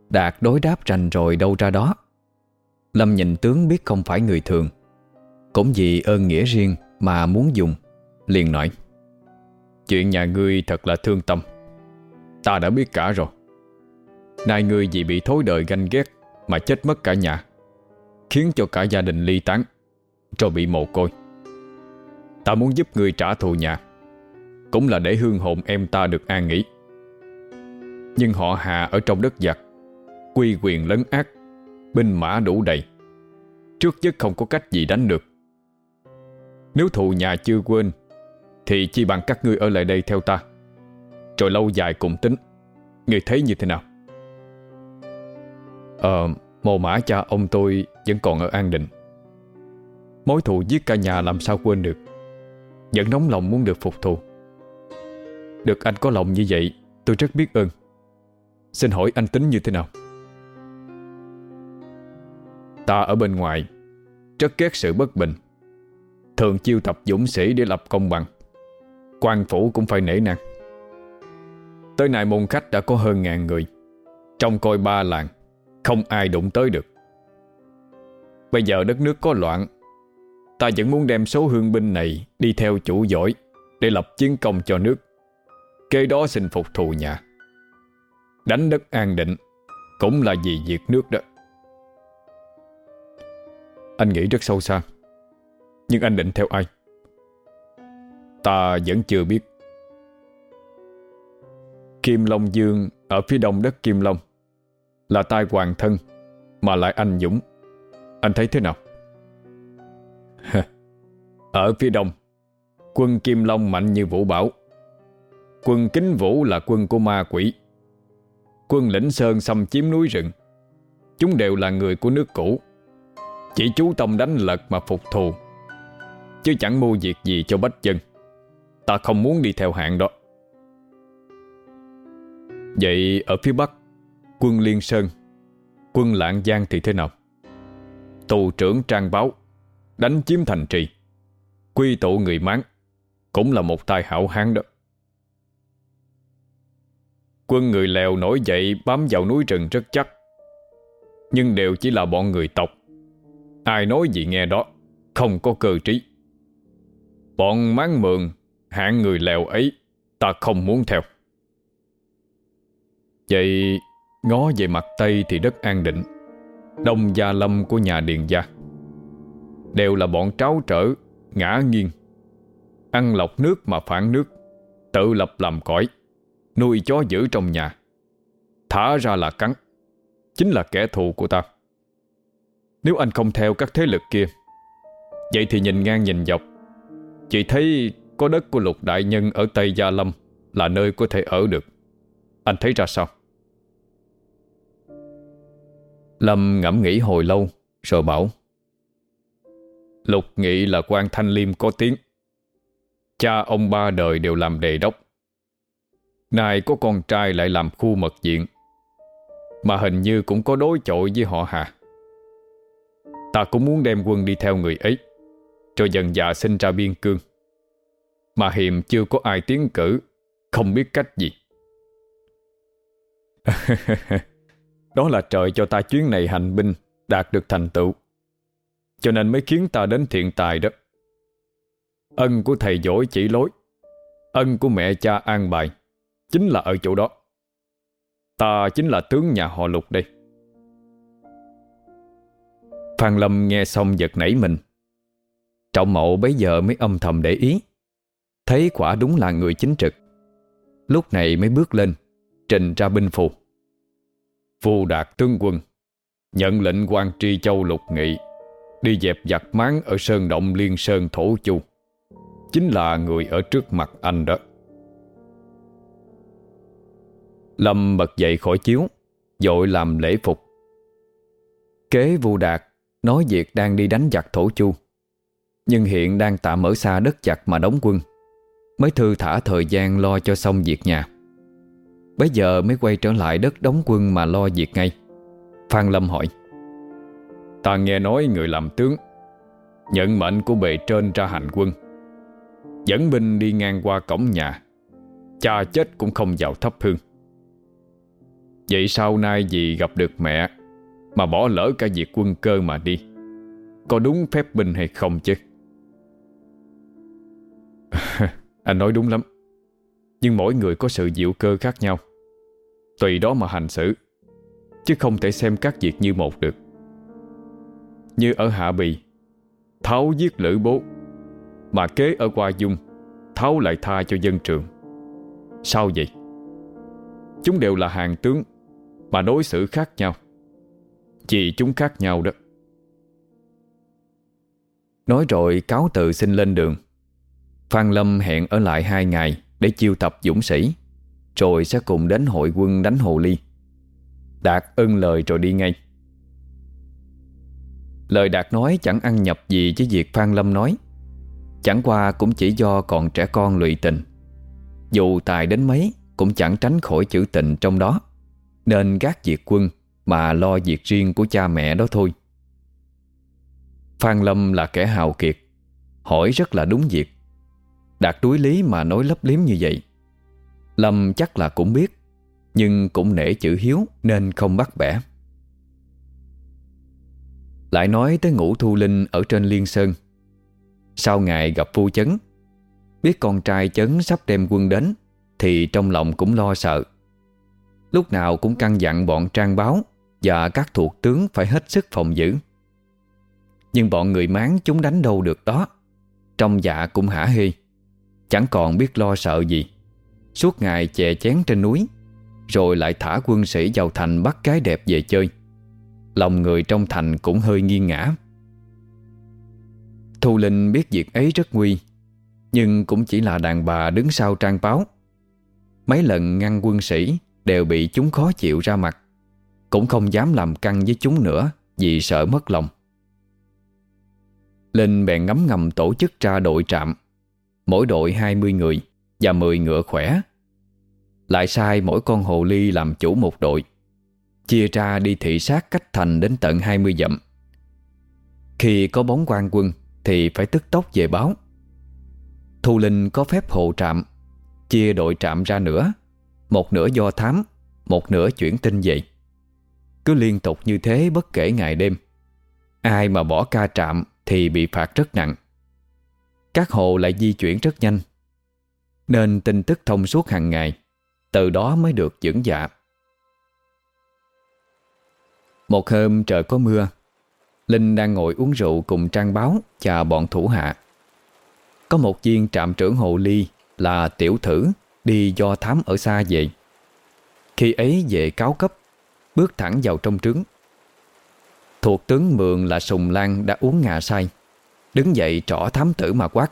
Đạt đối đáp rành rồi đâu ra đó. Lâm nhìn tướng biết không phải người thường, Cũng vì ơn nghĩa riêng Mà muốn dùng, Liền nói, Chuyện nhà ngươi thật là thương tâm. Ta đã biết cả rồi. Nay ngươi vì bị thối đời ganh ghét mà chết mất cả nhà, Khiến cho cả gia đình ly tán Rồi bị mồ côi. Ta muốn giúp người trả thù nhà, Cũng là để hương hồn em ta được an nghỉ. Nhưng họ hà ở trong đất giặc, Quy quyền lấn ác, Binh mã đủ đầy. Trước nhất không có cách gì đánh được. Nếu thù nhà chưa quên, Thì chi bằng các ngươi ở lại đây theo ta. Rồi lâu dài cùng tính, Ngươi thấy như thế nào? Ờ Mồ mã cha ông tôi Vẫn còn ở An Định. Mối thù giết cả nhà làm sao quên được. Vẫn nóng lòng muốn được phục thù. Được anh có lòng như vậy, Tôi rất biết ơn. Xin hỏi anh tính như thế nào? Ta ở bên ngoài, Rất ghét sự bất bình. Thường chiêu tập dũng sĩ để lập công bằng. Quan phủ cũng phải nể nang. Tới nay môn khách đã có hơn ngàn người, Trong coi ba làng. Không ai đụng tới được. Bây giờ đất nước có loạn, Ta vẫn muốn đem số hương binh này Đi theo chủ giỏi Để lập chiến công cho nước. Kế đó xin phục thù nhà. Đánh đất an định Cũng là vì diệt nước đó. Anh nghĩ rất sâu xa, Nhưng anh định theo ai? Ta vẫn chưa biết. Kim Long Dương Ở phía đông đất Kim Long. Là tai hoàng thân Mà lại anh Dũng. Anh thấy thế nào? Ở phía đông, Quân Kim Long mạnh như Vũ Bảo. Quân Kính Vũ là quân của ma quỷ. Quân lĩnh Sơn xâm chiếm núi rừng. Chúng đều là người của nước cũ. Chỉ chú tâm đánh lật mà phục thù. Chứ chẳng mưu việc gì cho bách dân. Ta không muốn đi theo hạng đó. Vậy ở phía Bắc Quân Liên Sơn, Quân Lạng Giang thì thế nào? Tù trưởng Trang Báo Đánh chiếm thành trì, Quy tụ người máng Cũng là một tài hảo hán đó. Quân người lèo nổi dậy bám vào núi rừng rất chắc, Nhưng đều chỉ là bọn người tộc. Ai nói gì nghe đó, Không có cơ trí. Bọn máng mượn Hạng người lèo ấy, Ta không muốn theo. Vậy Ngó về mặt Tây thì đất an định, Đông Gia Lâm của nhà Điền Gia. Đều là bọn tráo trở, Ngã nghiêng. Ăn lọc nước mà phản nước, Tự lập làm cõi, Nuôi chó giữ trong nhà. Thả ra là cắn, Chính là kẻ thù của ta. Nếu anh không theo các thế lực kia, Vậy thì nhìn ngang nhìn dọc Chị thấy có đất của lục đại nhân Ở Tây Gia Lâm Là nơi có thể ở được. Anh thấy ra sao? Lâm ngẫm nghĩ hồi lâu, Rồi bảo, Lục Nghị là quan thanh liêm có tiếng. Cha ông ba đời đều làm đề đốc. Nay có con trai lại làm khu mật diện Mà hình như cũng có đối chọi với họ Hà. Ta cũng muốn đem quân đi theo người ấy, Cho dần dà sinh ra biên cương. Mà hiềm chưa có ai tiến cử, Không biết cách gì. Đó là trời cho ta chuyến này hành binh, Đạt được thành tựu. Cho nên mới khiến ta đến thiện tài đó. Ân của thầy giỏi chỉ lối, Ân của mẹ cha an bài, Chính là ở chỗ đó. Ta chính là tướng nhà họ lục đây. Phan Lâm nghe xong giật nảy mình. Trọng mộ bấy giờ mới âm thầm để ý, Thấy quả đúng là người chính trực. Lúc này mới bước lên, Trình ra binh phù. Phù đạt tướng quân. Nhận lệnh quan tri châu lục nghị, Đi dẹp giặc máng Ở sơn động liên sơn thổ chu. Chính là người ở trước mặt anh đó. Lâm bật dậy khỏi chiếu, Dội làm lễ phục. Kế vu đạt Nói việc đang đi đánh giặc thổ chu, Nhưng hiện đang tạm ở xa đất giặc mà đóng quân, Mới thư thả thời gian lo cho xong việc nhà. Bây giờ mới quay trở lại đất đóng quân mà lo việc ngay. Phan Lâm hỏi, Ta nghe nói người làm tướng Nhận mệnh của bề trên ra hành quân, Dẫn binh đi ngang qua cổng nhà, Cha chết cũng không vào thấp hương. Vậy sau nay vì gặp được mẹ Mà bỏ lỡ cả việc quân cơ mà đi? Có đúng phép binh hay không chứ? Anh nói đúng lắm, Nhưng mỗi người có sự diệu cơ khác nhau. Tùy đó mà hành xử, Chứ không thể xem các việc như một được. Như ở Hạ Bì, Tháo giết lữ bố, Mà kế ở Qua Dung, Tháo lại tha cho dân trường. Sao vậy? Chúng đều là hàng tướng, Mà đối xử khác nhau chỉ chúng khác nhau đó. Nói rồi cáo từ xin lên đường. Phan Lâm hẹn ở lại hai ngày Để chiêu tập dũng sĩ. Rồi sẽ cùng đến hội quân đánh Hồ Ly. Đạt ưng lời rồi đi ngay. Lời Đạt nói chẳng ăn nhập gì với việc Phan Lâm nói. Chẳng qua cũng chỉ do còn trẻ con lụy tình. Dù tài đến mấy Cũng chẳng tránh khỏi chữ tình trong đó. Nên gác việc quân Mà lo việc riêng của cha mẹ đó thôi. Phan Lâm là kẻ hào kiệt, Hỏi rất là đúng việc. Đạt túi lý mà nói lấp liếm như vậy. Lâm chắc là cũng biết, Nhưng cũng nể chữ hiếu Nên không bắt bẻ. Lại nói tới ngũ thu linh Ở trên Liên Sơn. Sau ngày gặp phu chấn, Biết con trai chấn sắp đem quân đến, Thì trong lòng cũng lo sợ. Lúc nào cũng căng dặn bọn trang báo Và các thuộc tướng phải hết sức phòng giữ. Nhưng bọn người máng chúng đánh đâu được đó, Trong dạ cũng hả hê, Chẳng còn biết lo sợ gì. Suốt ngày chè chén trên núi, Rồi lại thả quân sĩ vào thành bắt cái đẹp về chơi. Lòng người trong thành cũng hơi nghiêng ngã Thu Linh biết việc ấy rất nguy, Nhưng cũng chỉ là đàn bà đứng sau trang báo. Mấy lần ngăn quân sĩ Đều bị chúng khó chịu ra mặt, Cũng không dám làm căng với chúng nữa Vì sợ mất lòng. Linh bèn ngấm ngầm tổ chức ra đội trạm, Mỗi đội 20 người. Và 10 ngựa khỏe. Lại sai mỗi con hồ ly làm chủ một đội, Chia ra đi thị sát cách thành đến tận 20 dặm. Khi có bóng quan quân Thì phải tức tốc về báo. Thu Linh có phép hộ trạm, Chia đội trạm ra nữa Một nửa do thám, Một nửa chuyển tin về Cứ liên tục như thế bất kể ngày đêm. Ai mà bỏ ca trạm Thì bị phạt rất nặng. Các hộ lại di chuyển rất nhanh. Nên tin tức thông suốt hàng ngày, Từ đó mới được dưỡng dạ. Một hôm trời có mưa, Linh đang ngồi uống rượu cùng trang báo Và bọn thủ hạ. Có một viên trạm trưởng hồ ly Là tiểu thử Đi do thám ở xa về. Khi ấy về cáo cấp, Bước thẳng vào trong trướng. Thuộc tướng Mường là Sùng Lan đã uống ngà say, Đứng dậy trỏ thám tử mà quát.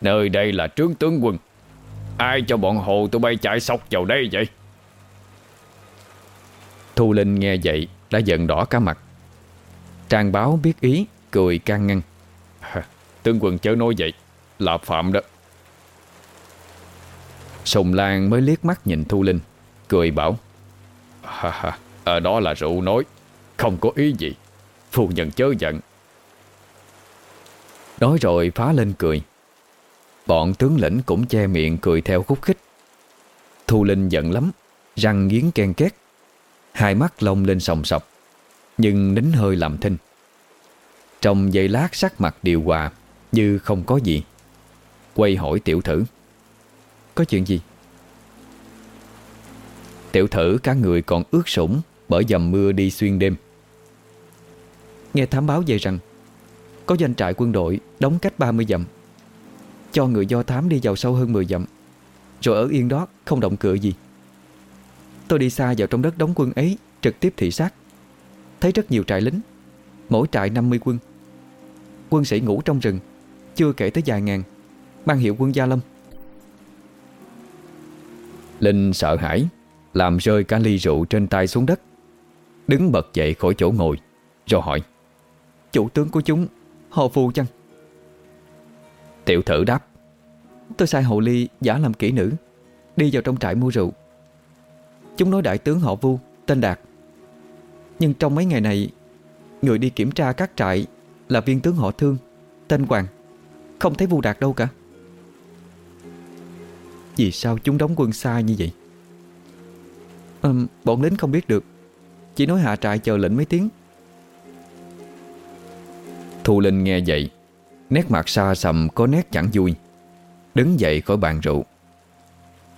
Nơi đây là trướng tướng quân. Ai cho bọn hồ tụi bay chạy sọc vào đây vậy? Thu Linh nghe vậy Đã giận đỏ cả mặt. Trang báo biết ý, Cười can ngăn. Tướng quân chớ nói vậy, Là phạm đó. Sùng Lan mới liếc mắt nhìn Thu Linh, Cười bảo Ở đó là rượu nói, Không có ý gì, Phu nhân chớ giận. Nói rồi phá lên cười. Bọn tướng lĩnh cũng che miệng cười theo khúc khích. Thu Linh giận lắm, Răng nghiến ken két. Hai mắt lông lên sòng sọc, Nhưng nín hơi làm thinh. Trong giây lát sắc mặt điều hòa, Như không có gì. Quay hỏi tiểu thử, Có chuyện gì? Tiểu thử cả người còn ướt sũng Bởi dầm mưa đi xuyên đêm. Nghe thám báo về rằng, có doanh trại quân đội Đóng cách 30 dặm. Cho người do thám đi vào sâu hơn 10 dặm. Rồi ở yên đó không động cựa gì. Tôi đi xa vào trong đất đóng quân ấy Trực tiếp thị sát. Thấy rất nhiều trại lính Mỗi trại 50 quân. Quân sĩ ngủ trong rừng Chưa kể tới vài ngàn Mang hiệu quân Gia Lâm. Linh sợ hãi Làm rơi cả ly rượu trên tay xuống đất. Đứng bật dậy khỏi chỗ ngồi Rồi hỏi Chủ tướng của chúng Hồ phù chăng Tiểu thử đáp. Tôi sai hồ ly giả làm kỹ nữ. Đi vào trong trại mua rượu. Chúng nói đại tướng họ vu Tên Đạt. Nhưng trong mấy ngày này Người đi kiểm tra các trại Là viên tướng họ thương Tên Hoàng. Không thấy vu đạt đâu cả. Vì sao chúng đóng quân xa như vậy? À, Bọn lính không biết được. Chỉ nói hạ trại chờ lệnh mấy tiếng. Thu Linh nghe vậy Nét mặt xa sầm có nét chẳng vui. Đứng dậy khỏi bàn rượu.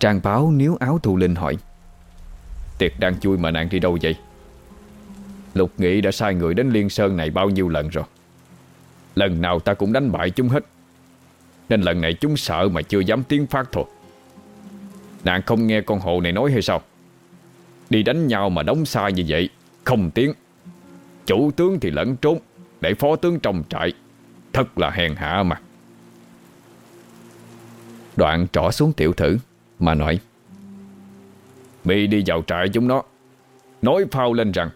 Trang báo níu áo Thu Linh hỏi, Tiệc đang chui mà nàng đi đâu vậy? Lục Nghị đã sai người đến Liên Sơn này bao nhiêu lần rồi? Lần nào ta cũng đánh bại chúng hết. Nên lần này chúng sợ mà chưa dám tiến phát thôi. Nàng không nghe con hồ này nói hay sao? Đi đánh nhau mà đóng sai như vậy, Không tiếng. Chủ tướng thì lẫn trốn, để phó tướng trong trại. Thật là hèn hạ mà. Đoạn trỏ xuống tiểu thử, Mà nói, Mi đi vào trại chúng nó, Nói phao lên rằng,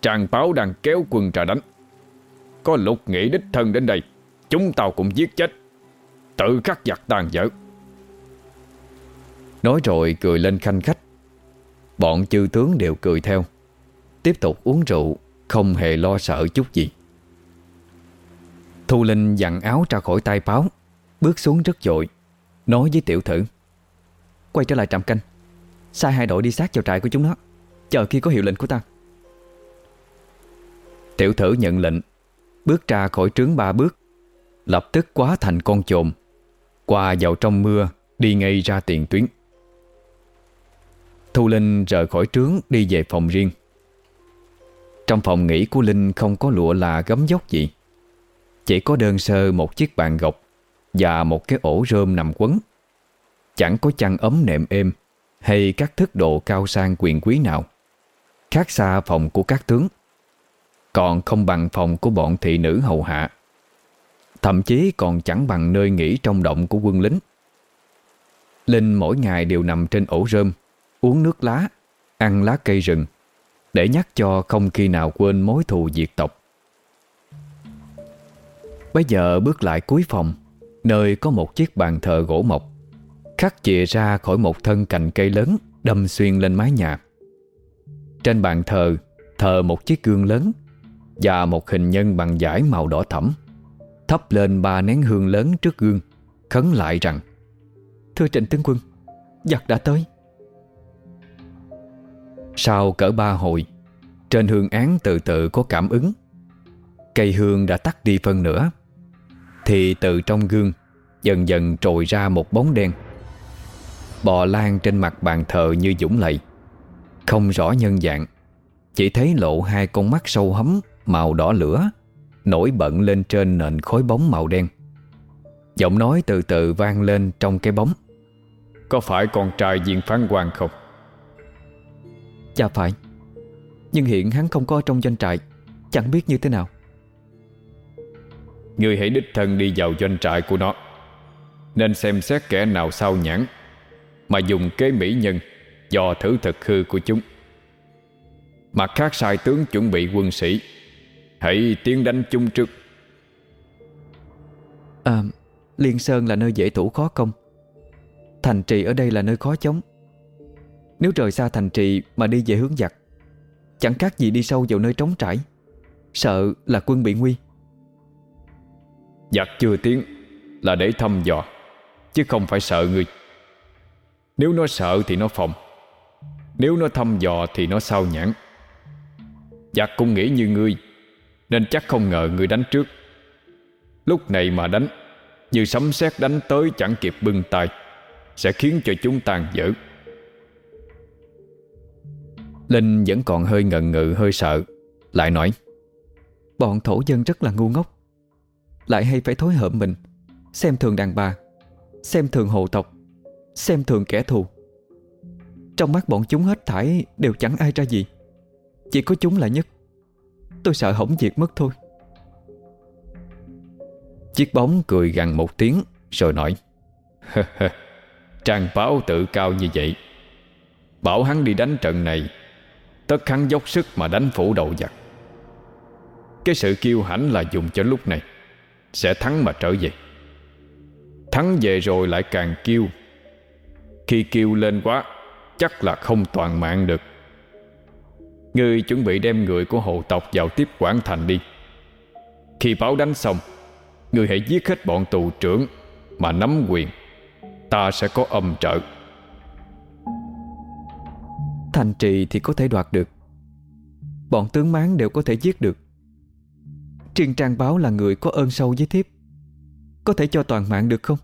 Tràng báo đang kéo quân trà đánh. Có lục nghị đích thân đến đây, Chúng tao cũng giết chết. Tự khắc giặc tàn dở. Nói rồi cười lên khanh khách. Bọn chư tướng đều cười theo, Tiếp tục uống rượu, Không hề lo sợ chút gì. Thu Linh dặn áo ra khỏi tay báo, Bước xuống rất dội, Nói với tiểu thử, Quay trở lại trạm canh, Sai hai đội đi sát vào trại của chúng nó, Chờ khi có hiệu lệnh của ta. Tiểu thử nhận lệnh, Bước ra khỏi trướng ba bước, Lập tức quá thành con trộm Qua vào trong mưa, Đi ngay ra tiền tuyến. Thu Linh rời khỏi trướng, Đi về phòng riêng. Trong phòng nghỉ của Linh Không có lụa là gấm dốc gì. Chỉ có đơn sơ một chiếc bàn gọc Và một cái ổ rơm nằm quấn. Chẳng có chăn ấm nệm êm Hay các thức độ cao sang quyền quý nào. Khác xa phòng của các tướng, Còn không bằng phòng của bọn thị nữ hầu hạ. Thậm chí còn chẳng bằng nơi nghỉ trong động của quân lính. Linh mỗi ngày đều nằm trên ổ rơm, Uống nước lá, Ăn lá cây rừng, Để nhắc cho không khi nào quên mối thù diệt tộc. Bây giờ bước lại cuối phòng, Nơi có một chiếc bàn thờ gỗ mộc. Khắc chìa ra khỏi một thân cành cây lớn, Đâm xuyên lên mái nhà. Trên bàn thờ Thờ một chiếc gương lớn Và một hình nhân bằng giải màu đỏ thẫm. Thắp lên ba nén hương lớn trước gương, Khấn lại rằng, Thưa Trịnh Tướng Quân, Giặc đã tới. Sau cỡ ba hồi, Trên hương án từ từ có cảm ứng. Cây hương đã tắt đi phân nửa. Thì từ trong gương Dần dần trồi ra một bóng đen. Bò lan trên mặt bàn thờ như dũng lầy Không rõ nhân dạng Chỉ thấy lộ hai con mắt sâu hấm Màu đỏ lửa Nổi bận lên trên nền khối bóng màu đen. Giọng nói từ từ vang lên trong cái bóng. Có phải con trai viên phán quan không? Dạ phải. Nhưng hiện hắn không có trong doanh trại Chẳng biết như thế nào Ngươi hãy đích thân đi vào doanh trại của nó. Nên xem xét kẻ nào sao nhãn, Mà dùng kế mỹ nhân dò thử thực hư của chúng. Mặt khác, sai tướng chuẩn bị quân sĩ. Hãy tiến đánh chung trước. À Liên Sơn là nơi dễ thủ khó công. Thành trì ở đây là nơi khó chống. Nếu rời xa thành trì Mà đi về hướng giặc, Chẳng khác gì đi sâu vào nơi trống trải. Sợ là quân bị nguy. Giặc chưa tiến Là để thăm dò, Chứ không phải sợ người. Nếu nó sợ thì nó phòng, Nếu nó thăm dò thì nó sao nhãn Giặc cũng nghĩ như ngươi, Nên chắc không ngờ ngươi đánh trước. Lúc này mà đánh, Như sấm sét đánh tới chẳng kịp bưng tay, Sẽ khiến cho chúng tàn dở. Linh vẫn còn hơi ngần ngừ, hơi sợ, Lại nói, Bọn thổ dân rất là ngu ngốc. Lại hay phải thối hợm mình. Xem thường đàn bà, Xem thường hộ tộc, Xem thường kẻ thù. Trong mắt bọn chúng hết thải Đều chẳng ai ra gì, Chỉ có chúng là nhất. Tôi sợ hỏng việc mất thôi. Chiếc bóng cười gằn một tiếng, Rồi nói, Trang báo tự cao như vậy, Bảo hắn đi đánh trận này, Tất hắn dốc sức mà đánh phủ đầu giặc. Cái sự kiêu hãnh là dùng cho lúc này. Sẽ thắng mà trở về. Thắng về rồi lại càng kêu. Khi kêu lên quá, Chắc là không toàn mạng được. Ngươi chuẩn bị đem người của hộ tộc vào tiếp quản thành đi. Khi báo đánh xong Ngươi hãy giết hết bọn tù trưởng Mà nắm quyền. Ta sẽ có âm trợ. Thành trì thì có thể đoạt được. Bọn tướng mán đều có thể giết được trên Trang Báo là người có ơn sâu với thiếp. Có thể cho toàn mạng được không?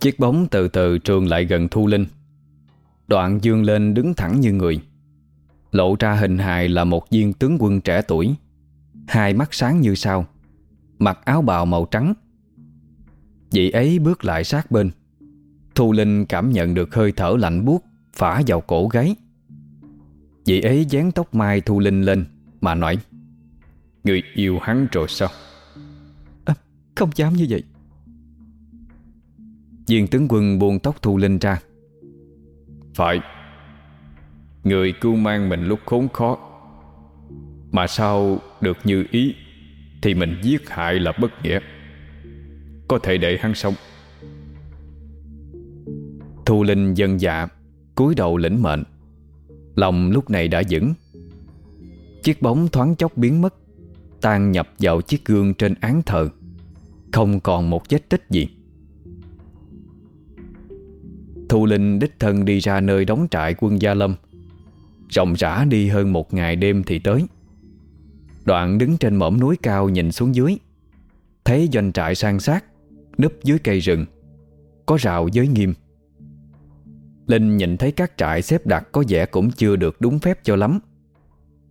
Chiếc bóng từ từ trường lại gần Thu Linh. Đoạn dương lên đứng thẳng như người. Lộ ra hình hài là một viên tướng quân trẻ tuổi. Hai mắt sáng như sao. Mặc áo bào màu trắng. Vị ấy bước lại sát bên. Thu Linh cảm nhận được hơi thở lạnh buốt, Phả vào cổ gáy. Vị ấy dán tóc mai Thu Linh lên, Mà nói Người yêu hắn rồi sao? À, Không dám như vậy. Viên tướng quân buông tóc Thu Linh ra. Phải. Người cứu mang mình lúc khốn khó. Mà sao được như ý Thì mình giết hại là bất nghĩa. Có thể để hắn sống. Thu Linh dân dạ cúi đầu lĩnh mệnh. Lòng lúc này đã vững. Chiếc bóng thoáng chốc biến mất Tan nhập vào chiếc gương trên án thờ. Không còn một vết tích gì. Thu Linh đích thân đi ra nơi đóng trại quân Gia Lâm. Rộng rã đi hơn một ngày đêm thì tới. Đoạn đứng trên mỏm núi cao nhìn xuống dưới. Thấy doanh trại sang sát, Núp dưới cây rừng, Có rào giới nghiêm. Linh nhìn thấy các trại xếp đặt Có vẻ cũng chưa được đúng phép cho lắm.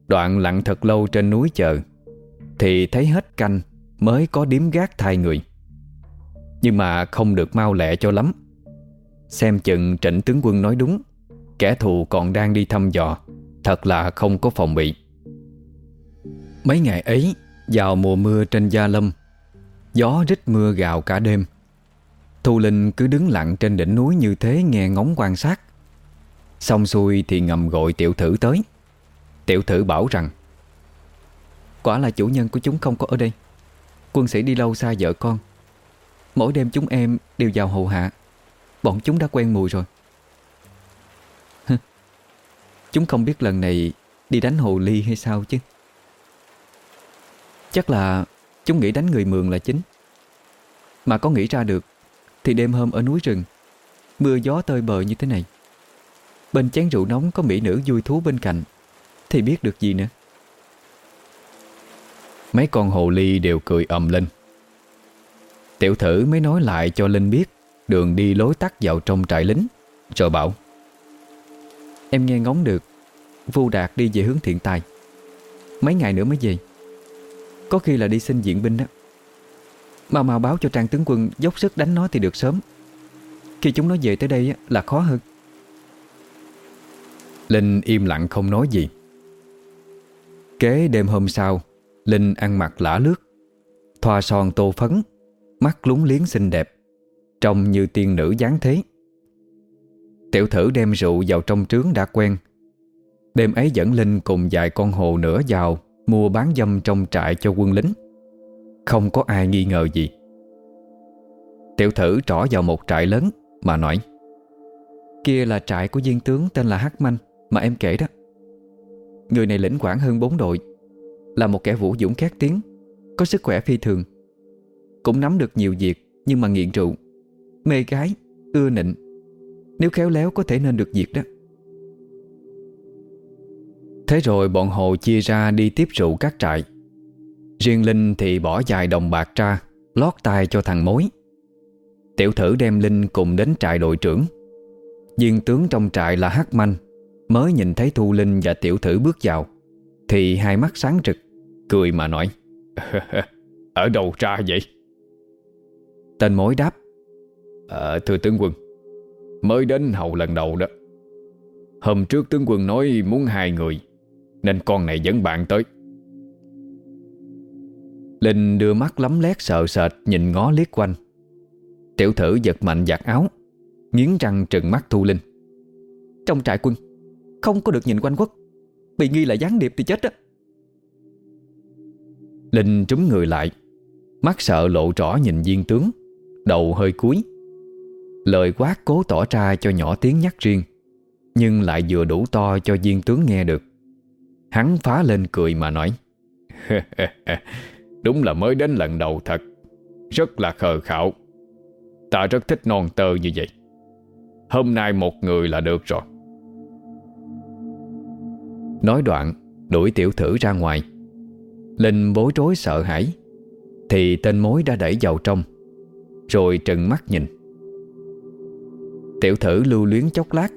Đoạn lặng thật lâu trên núi chờ. Thì thấy hết canh, Mới có điếm gác thay người. Nhưng mà không được mau lẹ cho lắm. Xem chừng trịnh tướng quân nói đúng, Kẻ thù còn đang đi thăm dò, Thật là không có phòng bị. Mấy ngày ấy, Vào mùa mưa trên Gia Lâm, Gió rít mưa gào cả đêm. Thu Linh cứ đứng lặng trên đỉnh núi như thế nghe ngóng quan sát. Xong xuôi thì ngầm gọi tiểu thử tới. Tiểu thử bảo rằng Quả là chủ nhân của chúng không có ở đây. Quân sĩ đi lâu xa vợ con. Mỗi đêm chúng em đều vào hầu hạ. Bọn chúng đã quen mùi rồi. Chúng không biết lần này Đi đánh hồ ly hay sao chứ. Chắc là Chúng nghĩ đánh người mường là chính. Mà có nghĩ ra được, Thì đêm hôm ở núi rừng, Mưa gió tơi bờ như thế này. Bên chén rượu nóng có mỹ nữ vui thú bên cạnh, Thì biết được gì nữa. Mấy con hồ ly đều cười ầm lên. Tiểu thử mới nói lại cho Linh biết, Đường đi lối tắt vào trong trại lính, Rồi bảo, Em nghe ngóng được, Vu Đạt đi về hướng thiện tài. Mấy ngày nữa mới về. Có khi là đi xin diện binh đó. Mà mà báo cho Trang tướng quân Dốc sức đánh nó thì được sớm. Khi chúng nó về tới đây là khó hơn. Linh im lặng không nói gì. Kế đêm hôm sau Linh ăn mặc lả lướt, Thoa son tô phấn, Mắt lúng liếng xinh đẹp, Trông như tiên nữ dáng thế. Tiểu thử đem rượu vào trong trướng đã quen. Đêm ấy dẫn Linh cùng vài con hồ nữa vào Mua bán dâm trong trại cho quân lính. Không có ai nghi ngờ gì. Tiểu thử trỏ vào một trại lớn Mà nói, Kia là trại của viên tướng tên là Hắc Manh Mà em kể đó. Người này lĩnh quản hơn bốn đội. Là một kẻ vũ dũng khét tiếng Có sức khỏe phi thường. Cũng nắm được nhiều việc Nhưng mà nghiện rượu Mê gái, ưa nịnh. Nếu khéo léo có thể nên được việc đó. Thế rồi bọn Hồ chia ra đi tiếp rượu các trại. Riêng Linh thì bỏ vài đồng bạc ra Lót tay cho thằng mối. Tiểu thử đem Linh cùng đến trại đội trưởng. Viên tướng trong trại là Hắc Manh Mới nhìn thấy Thu Linh và tiểu thử bước vào. Thì hai mắt sáng rực Cười mà nói Ở đâu ra vậy? Tên mối đáp à, Thưa tướng quân Mới đến hầu lần đầu đó. Hôm trước tướng quân nói muốn hai người Nên con này dẫn bạn tới. Linh đưa mắt lắm lét sợ sệt Nhìn ngó liếc quanh. Tiểu thử giật mạnh giặt áo Nghiến răng trừng mắt Thu Linh. Trong trại quân Không có được nhìn quanh quốc Bị nghi là gián điệp thì chết á. Linh trúng người lại. Mắt sợ lộ rõ nhìn viên tướng. Đầu hơi cúi. Lời quát cố tỏ ra cho nhỏ tiếng nhắc riêng, Nhưng lại vừa đủ to cho viên tướng nghe được. Hắn phá lên cười mà nói, Đúng là mới đến lần đầu thật. Rất là khờ khạo. Ta rất thích non tơ như vậy. Hôm nay một người là được rồi. Nói đoạn, Đuổi tiểu thử ra ngoài. Linh bối rối sợ hãi, Thì tên mối đã đẩy vào trong, Rồi trừng mắt nhìn. Tiểu thử lưu luyến chốc lát.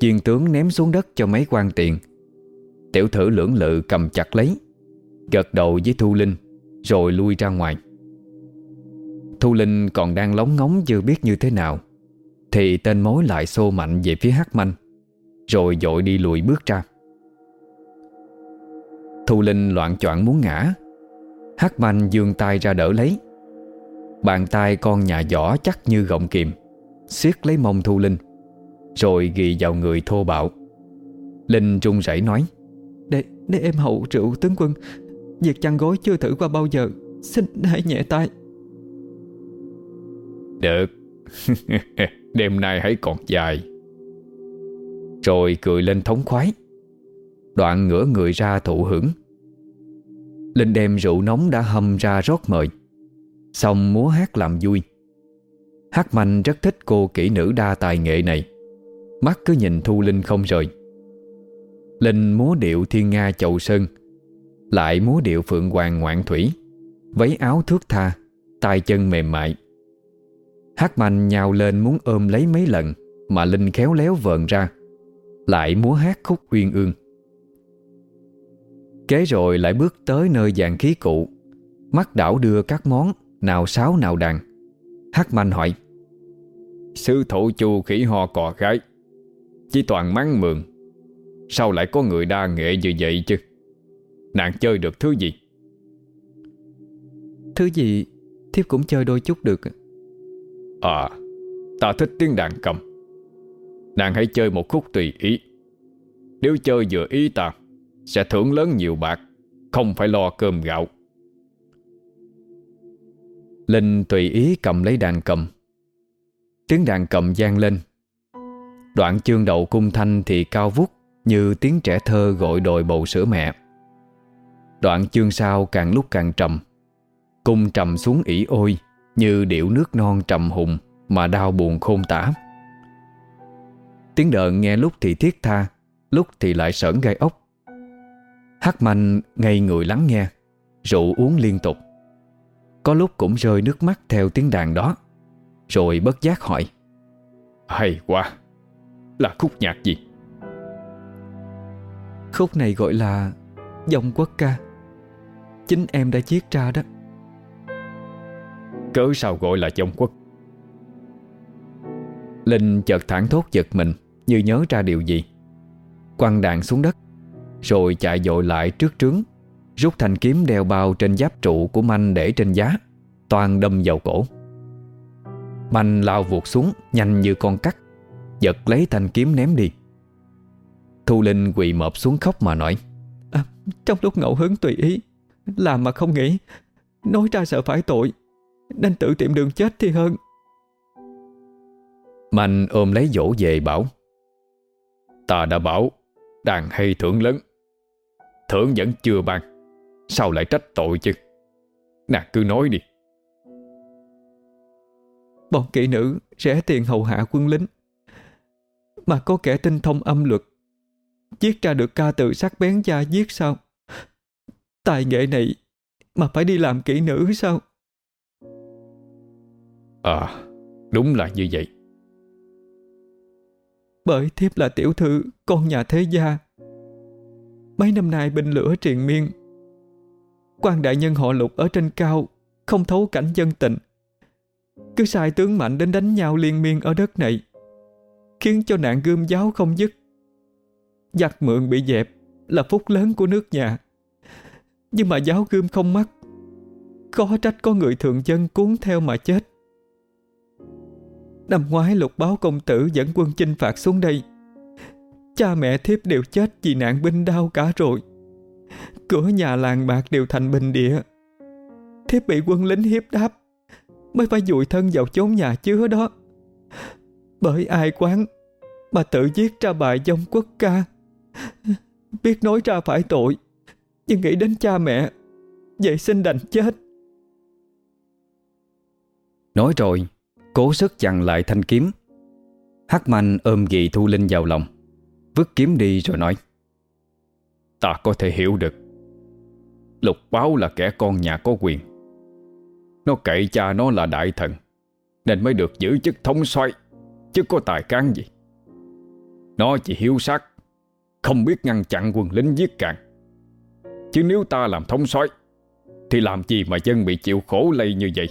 Chiên tướng ném xuống đất cho mấy quan tiền. Tiểu thử lưỡng lự cầm chặt lấy, Gật đầu với Thu Linh, Rồi lui ra ngoài. Thu Linh còn đang lóng ngóng chưa biết như thế nào, Thì tên mối lại xô mạnh về phía Hắc Manh, Rồi dội đi lùi bước ra. Thu Linh loạn choạng muốn ngã. Hắc manh dương tay ra đỡ lấy. Bàn tay con nhà giỏ chắc như gọng kìm siết lấy mông Thu Linh Rồi ghi vào người thô bạo. Linh run rẩy nói Để, để em hậu rượu tướng quân Việc chăn gối chưa thử qua bao giờ Xin hãy nhẹ tay. Được Đêm nay hãy còn dài. Rồi cười lên thống khoái Đoạn ngửa người ra thụ hưởng. Linh đem rượu nóng đã hâm ra rót mời. Xong múa hát làm vui. Hát manh rất thích cô kỹ nữ đa tài nghệ này. Mắt cứ nhìn Thu Linh không rời. Linh múa điệu thiên nga chậu sơn, Lại múa điệu phượng hoàng ngoạn thủy, Váy áo thước tha, tay chân mềm mại. Hát manh nhào lên muốn ôm lấy mấy lần Mà Linh khéo léo vờn ra, Lại múa hát khúc uyên ương. Kế rồi lại bước tới nơi dàn khí cụ. Mắt đảo đưa các món Nào sáo nào đàn. Hát manh hỏi Sư thụ chu khỉ ho cò gái Chỉ toàn mắng mường Sao lại có người đa nghệ như vậy chứ? Nàng chơi được thứ gì? Thứ gì? Thiếp cũng chơi đôi chút được. À Ta thích tiếng đàn cầm. Nàng hãy chơi một khúc tùy ý. Nếu chơi vừa ý ta sẽ thưởng lớn nhiều bạc, Không phải lo cơm gạo. Linh tùy ý cầm lấy đàn cầm. Tiếng đàn cầm gian lên. Đoạn chương đầu cung thanh thì cao vút Như tiếng trẻ thơ gọi đồi bầu sữa mẹ. Đoạn chương sau càng lúc càng trầm. Cung trầm xuống ỉ ôi Như điệu nước non trầm hùng Mà đau buồn khôn tả. Tiếng đờn nghe lúc thì thiết tha, Lúc thì lại sởn gai ốc. Hát manh ngây người lắng nghe, Rượu uống liên tục. Có lúc cũng rơi nước mắt theo tiếng đàn đó, Rồi bất giác hỏi, Hay quá, Là khúc nhạc gì? Khúc này gọi là Dòng quốc ca. Chính em đã chiết ra đó. Cớ sao gọi là dòng quốc? Linh chợt thẳng thốt giật mình, Như nhớ ra điều gì. Quăng đàn xuống đất. Rồi chạy dội lại trước trướng Rút thanh kiếm đeo bao trên giáp trụ của manh để trên giá Toàn đâm vào cổ. Manh lao vụt xuống Nhanh như con cắt Giật lấy thanh kiếm ném đi. Thu Linh quỳ mọp xuống khóc mà nói à, Trong lúc ngẫu hứng tùy ý Làm mà không nghĩ Nói ra sợ phải tội Nên tự tìm đường chết thì hơn. Mạnh ôm lấy dỗ về bảo Ta đã bảo Đàn hay thưởng lớn Thưởng vẫn chưa ban Sao lại trách tội chứ? Nàng cứ nói đi. Bọn kỹ nữ rẻ tiền hầu hạ quân lính Mà có kẻ tinh thông âm luật. Viết ra được ca từ sắc bén da giết sao? Tài nghệ này Mà phải đi làm kỹ nữ sao? À Đúng là như vậy. Bởi thiếp là tiểu thư Con nhà thế gia Mấy năm nay binh lửa triền miên. Quan đại nhân họ lục ở trên cao, Không thấu cảnh dân tình. Cứ sai tướng mạnh đến đánh nhau liên miên ở đất này, Khiến cho nạn gươm giáo không dứt. Giặc mượn bị dẹp Là phúc lớn của nước nhà. Nhưng mà giáo gươm không mắc. Có trách có người thường dân cuốn theo mà chết. Năm ngoái lục báo công tử dẫn quân chinh phạt xuống đây. Cha mẹ thiếp đều chết vì nạn binh đau cả rồi. Cửa nhà làng bạc đều thành bình địa. Thiếp bị quân lính hiếp đáp, Mới phải dụi thân vào chốn nhà chứa đó. Bởi ai quán Mà tự giết ra bài dông quốc ca. Biết nói ra phải tội, Nhưng nghĩ đến cha mẹ Vậy xin đành chết. Nói rồi, Cố sức chặn lại thanh kiếm. Hắc manh ôm ghi Thu Linh vào lòng. Vứt kiếm đi rồi nói, Ta có thể hiểu được. Lục báo là kẻ con nhà có quyền. Nó cậy cha nó là đại thần, Nên mới được giữ chức thống soái, Chứ có tài cán gì. Nó chỉ hiếu sát, Không biết ngăn chặn quân lính giết cạn Chứ nếu ta làm thống soái, Thì làm gì mà dân bị chịu khổ lây như vậy?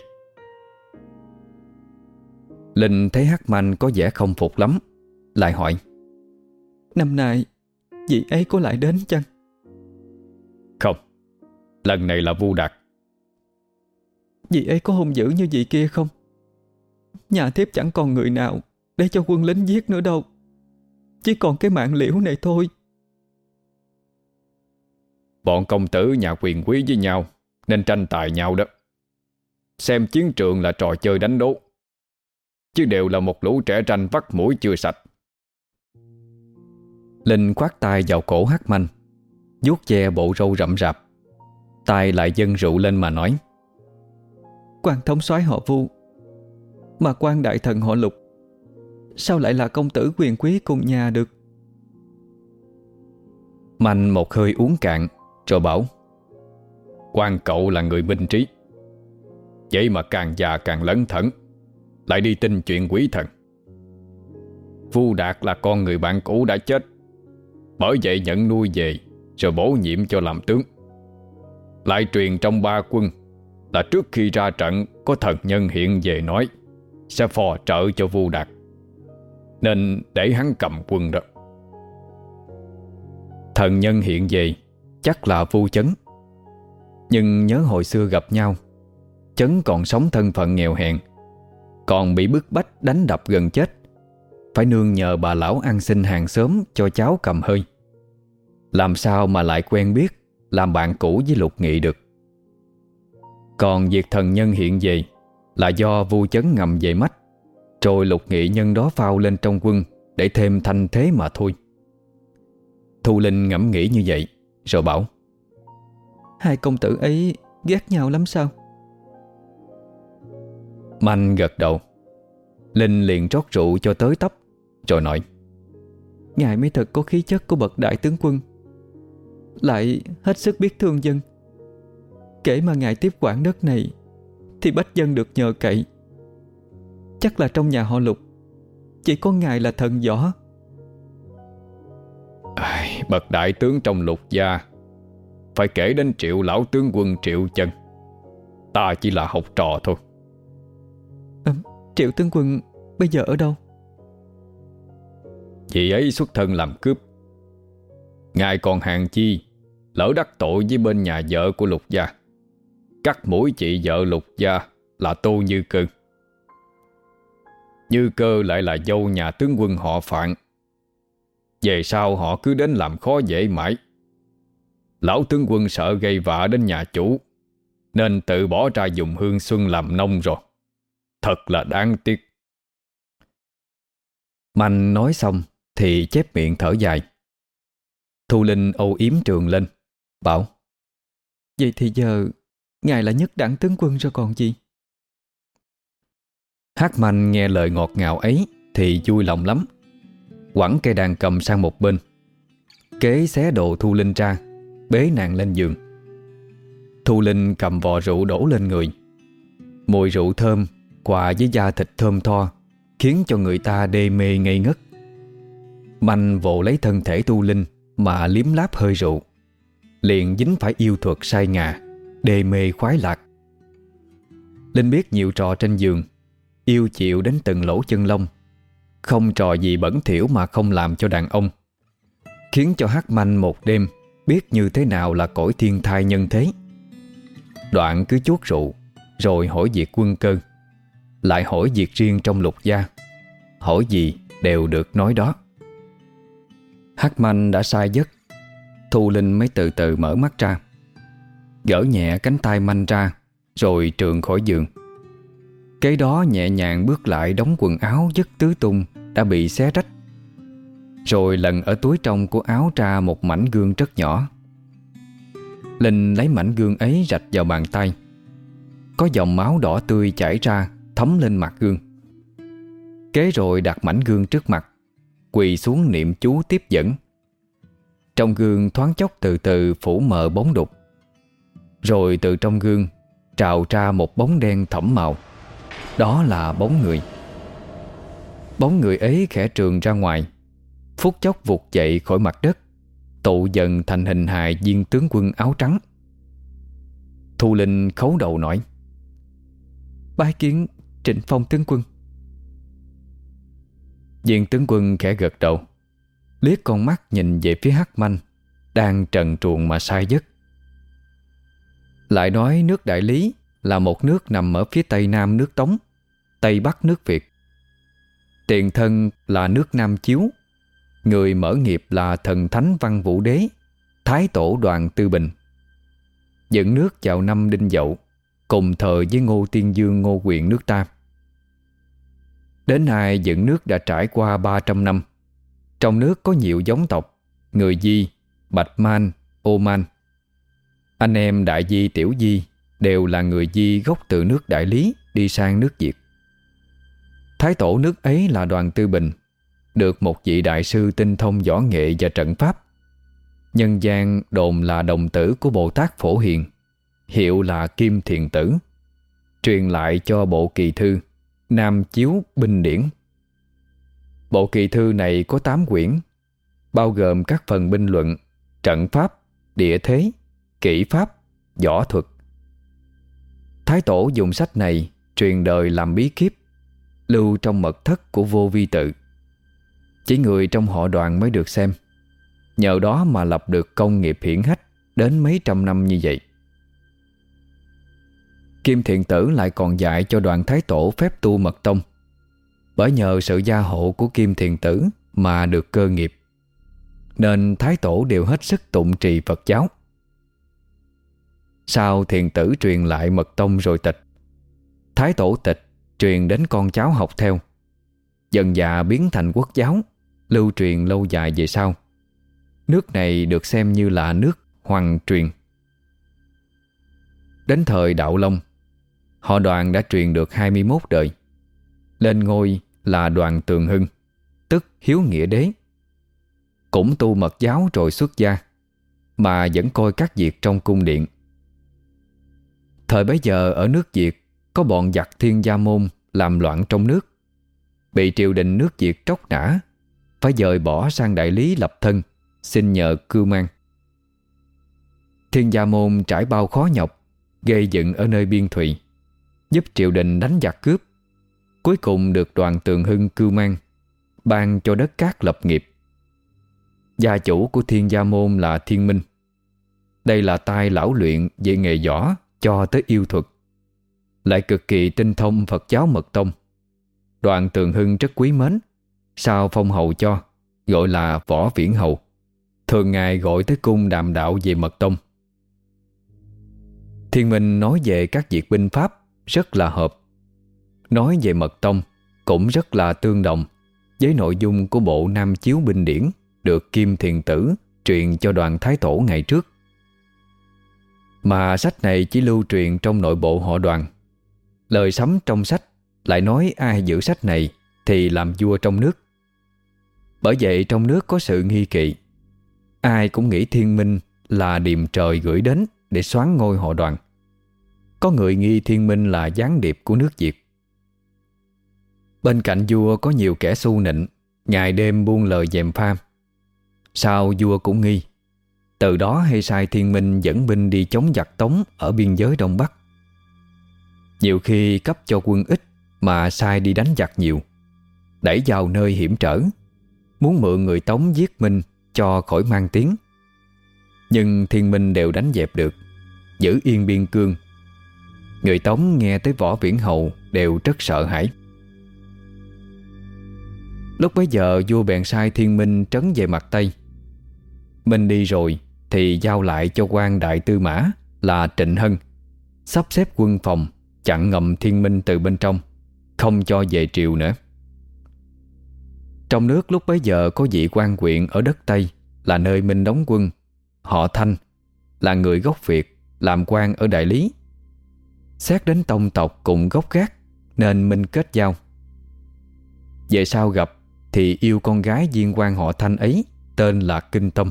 Linh thấy Hắc Manh có vẻ không phục lắm, Lại hỏi Năm nay Vị ấy có lại đến chăng? Không Lần này là Vu Đạt. Dì ấy có hung dữ như vị kia không? Nhà thiếp chẳng còn người nào Để cho quân lính giết nữa đâu. Chỉ còn cái mạng liễu này thôi. Bọn công tử nhà quyền quý với nhau Nên tranh tài nhau đó. Xem chiến trường là trò chơi đánh đố. Chứ đều là một lũ trẻ tranh vắt mũi chưa sạch Linh khoát tay vào cổ hát manh, vuốt che bộ râu rậm rạp. Tay lại dâng rượu lên mà nói quan thống soái họ vu, Mà quan đại thần họ lục, Sao lại là công tử quyền quý cùng nhà được? Mạnh một hơi uống cạn, Rồi bảo quan cậu là người minh trí, Vậy mà càng già càng lấn thẩn Lại đi tin chuyện quý thần. Vu Đạt là con người bạn cũ đã chết bởi vậy nhận nuôi về Rồi bổ nhiệm cho làm tướng. Lại truyền trong ba quân Là trước khi ra trận Có thần nhân hiện về nói, Sẽ phò trợ cho Vu Đạt. Nên để hắn cầm quân đó. Thần nhân hiện về Chắc là Vu Chấn. Nhưng nhớ hồi xưa gặp nhau, Chấn còn sống thân phận nghèo hèn, Còn bị bức bách đánh đập gần chết. Phải nương nhờ bà lão ăn xin hàng xóm Cho cháu cầm hơi. Làm sao mà lại quen biết Làm bạn cũ với Lục Nghị được? Còn việc thần nhân hiện về Là do vu chấn ngầm về mắt Rồi Lục Nghị nhân đó phao lên trong quân Để thêm thanh thế mà thôi. Thu Linh ngẫm nghĩ như vậy Rồi bảo Hai công tử ấy ghét nhau lắm sao? Manh gật đầu. Linh liền rót rượu cho tới tấp Rồi nói Ngài mới thật có khí chất của bậc đại tướng quân Lại hết sức biết thương dân. Kể mà ngài tiếp quản đất này Thì bách dân được nhờ cậy. Chắc là trong nhà họ lục Chỉ có ngài là thần võ. Bậc đại tướng trong lục gia Phải kể đến triệu lão tướng quân triệu chân. Ta chỉ là học trò thôi. À, Triệu tướng quân bây giờ ở đâu? Chị ấy xuất thân làm cướp. Ngài còn hàng chi Lỡ đắc tội với bên nhà vợ của lục gia. Cắt mũi chị vợ lục gia Là tô như cơ. Như cơ lại là dâu nhà tướng quân họ Phạn. Về sau họ cứ đến làm khó dễ mãi. Lão tướng quân sợ gây vạ đến nhà chủ, Nên tự bỏ ra dùng hương xuân làm nông rồi. Thật là đáng tiếc. Mạnh nói xong Thì chép miệng thở dài. Thu Linh âu yếm trường lên. Bảo Vậy thì giờ Ngài là nhất đẳng tướng quân rồi còn gì? Hát manh nghe lời ngọt ngào ấy Thì vui lòng lắm. Quẳng cây đàn cầm sang một bên Kế xé đồ Thu Linh ra Bế nàng lên giường. Thu Linh cầm vò rượu đổ lên người. Mùi rượu thơm Quà với da thịt thơm tho Khiến cho người ta đê mê ngây ngất. Manh vồ lấy thân thể tu linh Mà liếm láp hơi rượu Liền dính phải yêu thuật say ngà, đề mê khoái lạc. Linh biết nhiều trò trên giường, Yêu chịu đến từng lỗ chân lông. Không trò gì bẩn thỉu mà không làm cho đàn ông. Khiến cho hát manh một đêm Biết như thế nào là cõi thiên thai nhân thế. Đoạn cứ chuốt rượu, Rồi hỏi việc quân cơ. Lại hỏi việc riêng trong lục gia. Hỏi gì đều được nói đó. Hắc manh đã sai giấc Thu Linh mới từ từ mở mắt ra. Gỡ nhẹ cánh tay manh ra, Rồi trường khỏi giường. Kế đó nhẹ nhàng bước lại đóng quần áo dứt tứ tung Đã bị xé rách. Rồi lần ở túi trong của áo ra một mảnh gương rất nhỏ. Linh lấy mảnh gương ấy rạch vào bàn tay. Có dòng máu đỏ tươi chảy ra, thấm lên mặt gương. Kế rồi đặt mảnh gương trước mặt, Quỳ xuống niệm chú tiếp dẫn. Trong gương thoáng chốc từ từ phủ mờ bóng đục. Rồi từ trong gương Trào ra một bóng đen thẫm màu. Đó là bóng người. Bóng người ấy khẽ trường ra ngoài, Phút chốc vụt dậy khỏi mặt đất, Tụ dần thành hình hài viên tướng quân áo trắng. Thu Linh khấu đầu nói, Bái kiến Trịnh Phong tướng quân. Diện tướng quân khẽ gật đầu. Liếc con mắt nhìn về phía hắc manh, Đang trần truồng mà sai giấc. Lại nói nước Đại Lý Là một nước nằm ở phía tây nam nước Tống, Tây bắc nước Việt. Tiền thân là nước Nam Chiếu, Người mở nghiệp là thần thánh văn vũ đế, Thái tổ đoàn tư bình. Dựng nước vào năm đinh dậu, Cùng thời với Ngô Tiên Dương, Ngô Quyền nước ta. Đến nay, dựng nước đã trải qua 300 năm. Trong nước có nhiều giống tộc Người Di, Bạch Man, Ô Man. Anh em Đại Di Tiểu Di Đều là người Di gốc từ nước Đại Lý Đi sang nước Việt. Thái tổ nước ấy là đoàn tư bình Được một vị đại sư tinh thông võ nghệ và trận pháp. Nhân gian đồn là đồng tử của Bồ Tát Phổ Hiền Hiệu là Kim Thiền Tử Truyền lại cho bộ kỳ thư Nam Chiếu Binh Điển. Bộ kỳ thư này có 8 quyển Bao gồm các phần binh luận Trận pháp, địa thế, kỹ pháp, võ thuật. Thái tổ dùng sách này Truyền đời làm bí kíp Lưu trong mật thất của vô vi tự. Chỉ người trong họ đoàn mới được xem. Nhờ đó mà lập được công nghiệp hiển hách Đến mấy trăm năm như vậy. Kim Thiện Tử lại còn dạy cho đoàn Thái Tổ phép tu mật tông. Bởi nhờ sự gia hộ của Kim thiền Tử Mà được cơ nghiệp. Nên Thái Tổ đều hết sức tụng trì Phật giáo. Sau thiền Tử truyền lại mật tông rồi tịch, Thái Tổ tịch truyền đến con cháu học theo. Dần dạ biến thành quốc giáo, Lưu truyền lâu dài về sau. Nước này được xem như là nước hoàng truyền. Đến thời Đạo Long, Họ đoàn đã truyền được 21 đời. Lên ngôi là đoàn Tường Hưng Tức Hiếu Nghĩa Đế. Cũng tu mật giáo rồi xuất gia Mà vẫn coi các việc trong cung điện. Thời bấy giờ ở nước Việt Có bọn giặc thiên gia môn Làm loạn trong nước. Bị triều đình nước Việt tróc nã Phải dời bỏ sang đại lý lập thân Xin nhờ cưu mang. Thiên gia môn trải bao khó nhọc Gây dựng ở nơi biên thụy, Giúp triều đình đánh giặc cướp. Cuối cùng được đoàn tường hưng cưu mang, Ban cho đất cát lập nghiệp. Gia chủ của thiên gia môn là thiên minh. Đây là tai lão luyện về nghề võ Cho tới yêu thuật. Lại cực kỳ tinh thông Phật giáo mật tông. Đoàn tường hưng rất quý mến, Sao phong hầu cho, Gọi là võ viễn hầu. Thường ngày gọi tới cung đàm đạo về mật tông. Thiên Minh nói về các việc binh pháp rất là hợp. Nói về mật tông, cũng rất là tương đồng với nội dung của bộ Nam Chiếu Binh Điển được Kim Thiền Tử truyền cho đoàn Thái Tổ ngày trước. Mà sách này chỉ lưu truyền trong nội bộ họ đoàn. Lời sấm trong sách lại nói ai giữ sách này thì làm vua trong nước. Bởi vậy trong nước có sự nghi kỵ. Ai cũng nghĩ thiên minh là điềm trời gửi đến để xoán ngôi họ đoàn. Có người nghi thiên minh là gián điệp của nước Việt Bên cạnh vua có nhiều kẻ su nịnh, Ngày đêm buông lời dèm pha. Sao vua cũng nghi? Từ đó hay sai thiên minh dẫn binh đi chống giặc tống Ở biên giới Đông Bắc. Nhiều khi cấp cho quân ít Mà sai đi đánh giặc nhiều. Đẩy vào nơi hiểm trở, Muốn mượn người tống giết minh Cho khỏi mang tiếng. Nhưng thiên minh đều đánh dẹp được, Giữ yên biên cương. Người Tống nghe tới võ viễn hầu Đều rất sợ hãi. Lúc bấy giờ vua bèn sai thiên minh trấn về mặt Tây. Minh đi rồi Thì giao lại cho quan đại tư mã Là Trịnh Hân, Sắp xếp quân phòng Chặn ngầm thiên minh từ bên trong, Không cho về triều nữa. Trong nước lúc bấy giờ Có vị quan quyện ở đất Tây Là nơi Minh đóng quân. Họ Thanh Là người gốc Việt Làm quan ở Đại Lý. Xét đến tông tộc cùng gốc gác Nên Minh kết giao. Về sau gặp thì yêu con gái viên quan họ Thanh ấy, Tên là Kinh Tâm.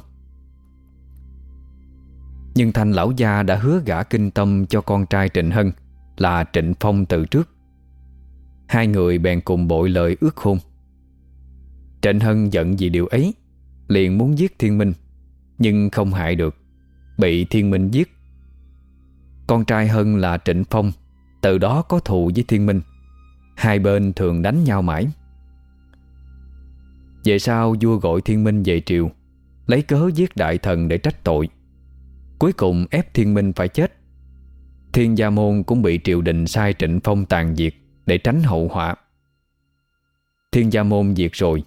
Nhưng Thanh lão gia đã hứa gả Kinh Tâm Cho con trai Trịnh Hân, Là Trịnh Phong từ trước. Hai người bèn cùng bội lời ước hôn. Trịnh Hân giận vì điều ấy, Liền muốn giết Thiên Minh, Nhưng không hại được, Bị Thiên Minh giết. Con trai Hân là Trịnh Phong, Từ đó có thù với Thiên Minh. Hai bên thường đánh nhau mãi. Về sau vua gọi Thiên Minh về triều, Lấy cớ giết đại thần để trách tội. Cuối cùng ép Thiên Minh phải chết. Thiên Gia Môn cũng bị triều đình sai trịnh phong tàn diệt Để tránh hậu họa. Thiên Gia Môn diệt rồi.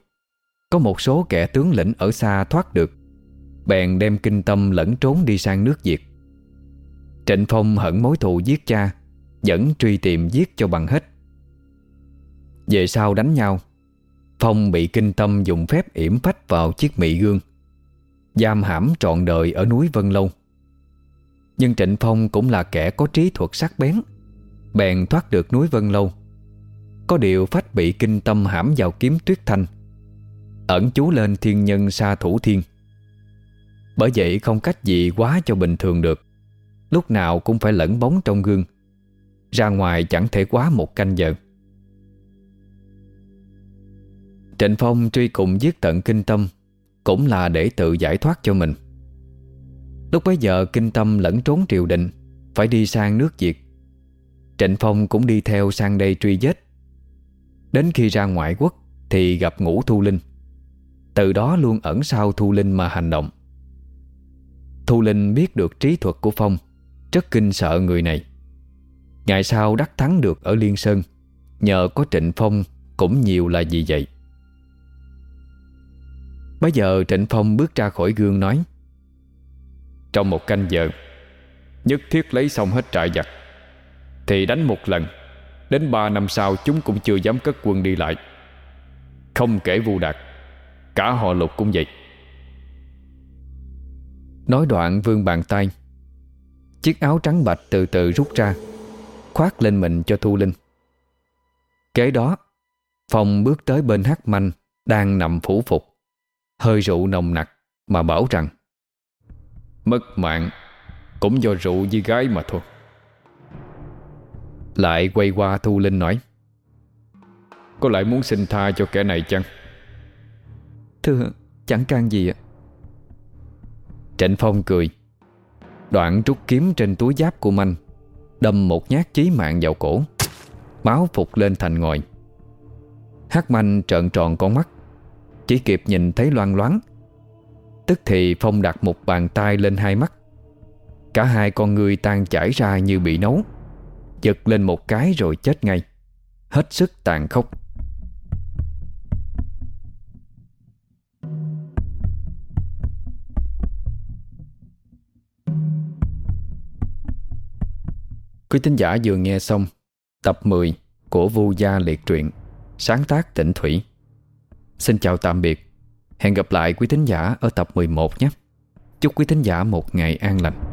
Có một số kẻ tướng lĩnh ở xa thoát được, Bèn đem kinh tâm lẫn trốn đi sang nước Việt. Trịnh Phong hận mối thù giết cha, Vẫn truy tìm giết cho bằng hết. Về sau đánh nhau Phong bị kinh tâm dùng phép yểm phách vào chiếc mị gương. Giam hãm trọn đời ở núi Vân Lâu. Nhưng Trịnh Phong cũng là kẻ có trí thuật sắc bén, Bèn thoát được núi Vân Lâu. Có điều phách bị kinh tâm hãm vào kiếm tuyết thanh, Ẩn chú lên thiên nhân sa thủ thiên. Bởi vậy không cách gì quá cho bình thường được, Lúc nào cũng phải lẫn bóng trong gương, Ra ngoài chẳng thể quá một canh giờ. Trịnh Phong truy cùng giết tận kinh tâm, Cũng là để tự giải thoát cho mình. Lúc bấy giờ, kinh tâm lẫn trốn triều đình, Phải đi sang nước Việt. Trịnh Phong cũng đi theo sang đây truy giết Đến khi ra ngoại quốc, Thì gặp ngũ Thu Linh. Từ đó luôn ẩn sau Thu Linh mà hành động. Thu Linh biết được trí thuật của Phong, Rất kinh sợ người này. Ngày sau đắc thắng được ở Liên Sơn, Nhờ có Trịnh Phong Cũng nhiều là gì vậy. Bây giờ Trịnh Phong bước ra khỏi gương nói, Trong một canh giờ, Nhất thiết lấy xong hết trại giặc, Thì đánh một lần. Đến ba năm sau chúng cũng chưa dám cất quân đi lại. Không kể vu đạt, Cả họ lục cũng vậy. Nói đoạn vương bàn tay, Chiếc áo trắng bạch từ từ rút ra, Khoác lên mình cho Thu Linh. Kế đó, Phong bước tới bên hắc manh Đang nằm phủ phục. Hơi rượu nồng nặc Mà bảo rằng Mất mạng Cũng do rượu với gái mà thôi. Lại quay qua Thu Linh nói Có lại muốn xin tha cho kẻ này chăng? Thưa chẳng can gì ạ. Trịnh Phong cười. Đoạn rút kiếm trên túi giáp của Manh Đâm một nhát chí mạng vào cổ Máu phục lên thành ngòi. Hát Manh trợn tròn con mắt chỉ kịp nhìn thấy loan loáng. Tức thì Phong đặt một bàn tay lên hai mắt. Cả hai con người tan chảy ra như bị nấu. Giật lên một cái rồi chết ngay. Hết sức tàn khốc. Quý tín giả vừa nghe xong Tập 10 của Vu Gia Liệt Truyện, Sáng tác tỉnh Thủy. Xin chào tạm biệt. Hẹn gặp lại quý thính giả ở tập 11 nhé. Chúc quý thính giả một ngày an lành.